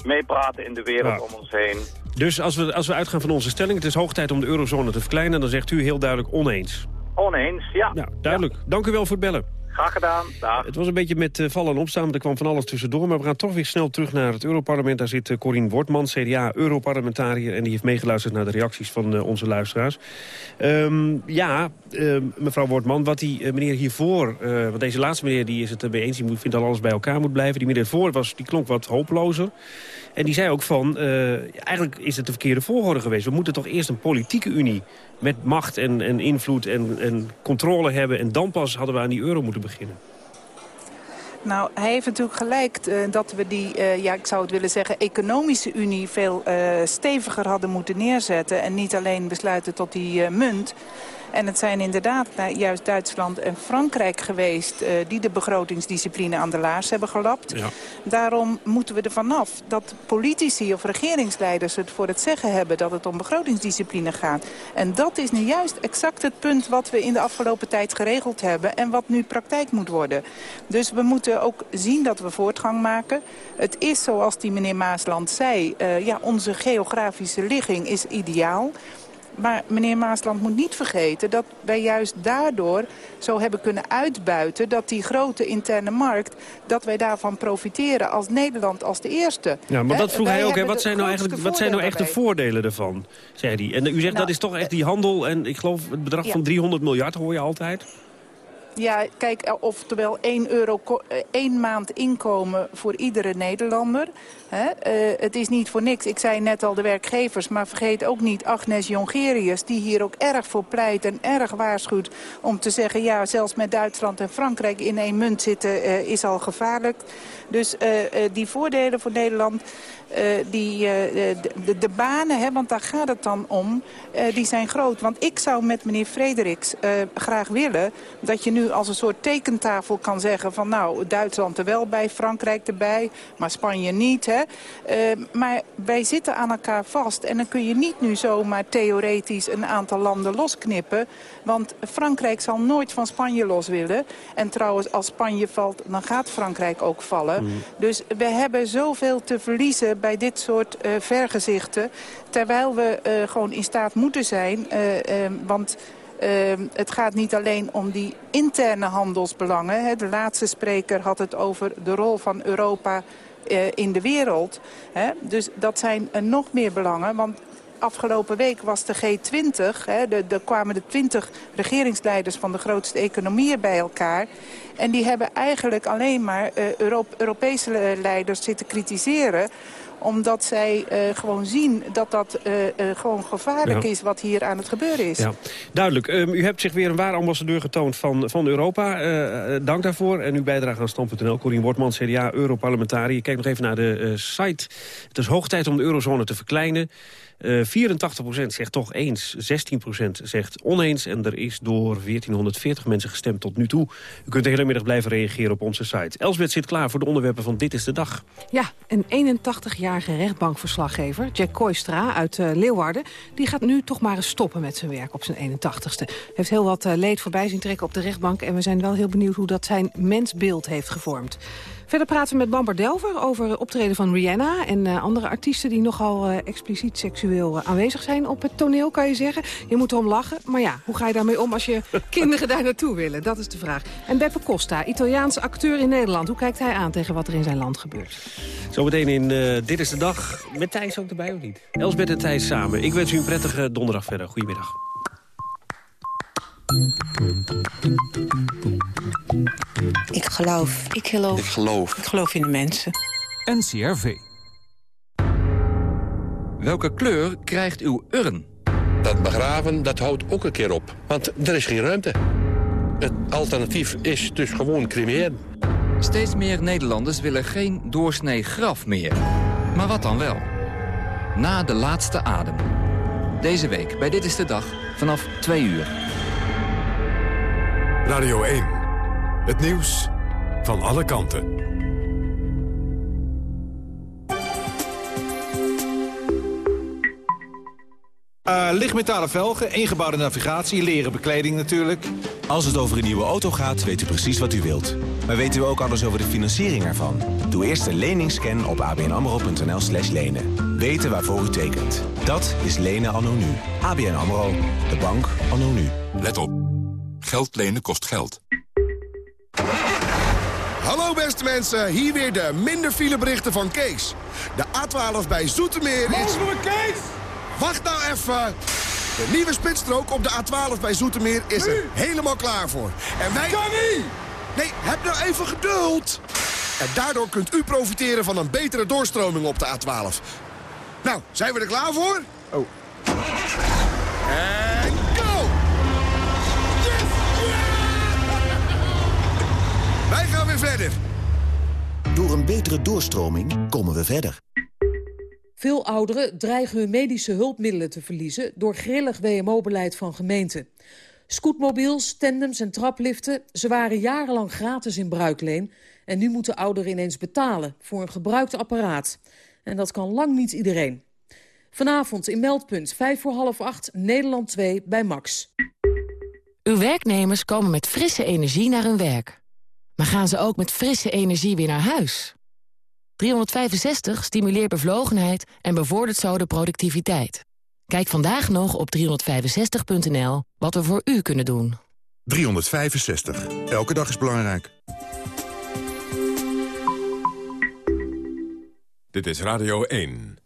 meepraten in de wereld ja. om ons heen. Dus als we, als we uitgaan van onze stelling, het is hoog tijd om de eurozone te verkleinen... dan zegt u heel duidelijk oneens. Oneens, ja. duidelijk. Ja. Dank u wel voor het bellen. Graag gedaan. Dag. Het was een beetje met uh, vallen en opstaan, er kwam van alles tussendoor. Maar we gaan toch weer snel terug naar het Europarlement. Daar zit uh, Corien Wortman, CDA, Europarlementariër... en die heeft meegeluisterd naar de reacties van uh, onze luisteraars. Um, ja, mevrouw Wortman, wat die meneer hiervoor... want deze laatste meneer die is het ermee eens, die moet, vindt dat alles bij elkaar moet blijven. Die meneer voor was, die klonk wat hopelozer. En die zei ook van, eigenlijk is het de verkeerde volgorde geweest. We moeten toch eerst een politieke unie met macht en, invloed en, controle hebben... en dan pas hadden we aan die euro moeten beginnen. Nou, hij heeft natuurlijk gelijk uh, dat we die, uh, ja, ik zou het willen zeggen, economische unie veel uh, steviger hadden moeten neerzetten. En niet alleen besluiten tot die munt. En het zijn inderdaad juist Duitsland en Frankrijk geweest... Uh, die de begrotingsdiscipline aan de laars hebben gelapt. Ja. Daarom moeten we er vanaf dat politici of regeringsleiders het voor het zeggen hebben... dat het om begrotingsdiscipline gaat. En dat is nu juist exact het punt wat we in de afgelopen tijd geregeld hebben... en wat nu praktijk moet worden. Dus we moeten ook zien dat we voortgang maken. Het is zoals die meneer Maasland zei... Uh, ja, onze geografische ligging is ideaal... Maar meneer Maasland moet niet vergeten dat wij juist daardoor zo hebben kunnen uitbuiten... dat die grote interne markt, dat wij daarvan profiteren als Nederland als de eerste. Ja, maar dat vroeg hij ook. Hè? Wat, zijn nou eigenlijk, wat zijn nou echt de voordelen ervan, zei hij. En u zegt nou, dat is toch echt die handel en ik geloof het bedrag ja. van 300 miljard hoor je altijd. Ja, kijk, eh, oftewel 1 euro, 1 maand inkomen voor iedere Nederlander. Uh, het is niet voor niks. Ik zei net al de werkgevers, maar vergeet ook niet Agnes Jongerius... die hier ook erg voor pleit en erg waarschuwt om te zeggen... ja, zelfs met Duitsland en Frankrijk in één munt zitten uh, is al gevaarlijk. Dus uh, die voordelen voor Nederland... Die, de, de, banen, hè, want daar gaat het dan om, die zijn groot. Want ik zou met meneer Frederiks graag willen dat je nu als een soort tekentafel kan zeggen van nou, Duitsland er wel bij, Frankrijk erbij, maar Spanje niet. Hè. Maar wij zitten aan elkaar vast en dan kun je niet nu zomaar theoretisch een aantal landen losknippen. Want Frankrijk zal nooit van Spanje los willen. En trouwens, als Spanje valt, dan gaat Frankrijk ook vallen. Mm. Dus we hebben zoveel te verliezen bij dit soort uh, vergezichten. Terwijl we uh, gewoon in staat moeten zijn. Uh, want het gaat niet alleen om die interne handelsbelangen. Hè. De laatste spreker had het over de rol van Europa in de wereld. Dus dat zijn nog meer belangen. Want afgelopen week was de G20. Hè, de, de kwamen de 20 regeringsleiders van de grootste economieën bij elkaar. En die hebben eigenlijk alleen maar Europe, Europese leiders zitten kritiseren omdat zij uh, gewoon zien dat dat uh, uh, gewoon gevaarlijk ja. is wat hier aan het gebeuren is. Ja. Duidelijk. Um, u hebt zich weer een waar ambassadeur getoond van, van Europa. dank daarvoor. En uw bijdrage aan Stand.nl. Corien Wortman, CDA, Europarlementariër. Kijk nog even naar de site. Het is hoog tijd om de eurozone te verkleinen. Uh, 84% zegt toch eens, 16% zegt oneens... en er is door 1440 mensen gestemd tot nu toe. U kunt de hele middag blijven reageren op onze site. Elsbeth zit klaar voor de onderwerpen van Dit is de Dag. Ja, een 81-jarige rechtbankverslaggever, Jack Koistra uit uh, Leeuwarden... die gaat nu toch maar eens stoppen met zijn werk op zijn 81ste. Heeft heel wat uh, leed voorbij zien trekken op de rechtbank... en we zijn wel heel benieuwd hoe dat zijn mensbeeld heeft gevormd. Verder praten we met Bamber Delver over het optreden van Rihanna... en uh, andere artiesten die nogal uh, expliciet seksueel uh, aanwezig zijn op het toneel, kan je zeggen. Je moet erom lachen, maar ja, hoe ga je daarmee om als je (laughs) kinderen daar naartoe willen? Dat is de vraag. En Beppe Costa, Italiaanse acteur in Nederland. Hoe kijkt hij aan tegen wat er in zijn land gebeurt? Zometeen in Dit is de Dag. Met Thijs ook erbij of niet? Elsbeth en Thijs samen. Ik wens u een prettige donderdag verder. Goedemiddag. Ik geloof. Ik geloof. Ik geloof. Ik geloof in de mensen. NCRV. Welke kleur krijgt uw urn? Dat begraven, dat houdt ook een keer op. Want er is geen ruimte. Het alternatief is dus gewoon cremeren. Steeds meer Nederlanders willen geen doorsnee graf meer. Maar wat dan wel? Na de laatste adem. Deze week bij Dit is de Dag vanaf 2 uur. Radio 1. Het nieuws van alle kanten. Uh, lichtmetalen velgen, ingebouwde navigatie, leren bekleding natuurlijk. Als het over een nieuwe auto gaat, weet u precies wat u wilt. Maar weten u ook alles over de financiering ervan? Doe eerst een leningsscan op abnamro.nl slash lenen. Weten waarvoor u tekent. Dat is lenen anno nu. ABN AMRO. De bank anno nu. Let op. Geld lenen kost geld. Hallo beste mensen, hier weer de minder fileberichten van Kees. De A12 bij Zoetermeer is... Kees! Wacht nou even! De nieuwe spitsstrook op de A12 bij Zoetermeer is er helemaal klaar voor. En wij... Kan niet! Nee, heb nou even geduld! En daardoor kunt u profiteren van een betere doorstroming op de A12. Nou, zijn we er klaar voor? Oh. En Wij gaan weer verder. Door een betere doorstroming komen we verder. Veel ouderen dreigen hun medische hulpmiddelen te verliezen... door grillig WMO-beleid van gemeenten. Scootmobiels, tandems en trapliften, ze waren jarenlang gratis in bruikleen... en nu moeten ouderen ineens betalen voor een gebruikt apparaat. En dat kan lang niet iedereen. Vanavond in Meldpunt, 5 voor half 8, Nederland 2 bij Max. Uw werknemers komen met frisse energie naar hun werk. Maar gaan ze ook met frisse energie weer naar huis? 365 stimuleert bevlogenheid en bevordert zo de productiviteit. Kijk vandaag nog op 365.nl wat we voor u kunnen doen. 365. Elke dag is belangrijk. Dit is Radio 1.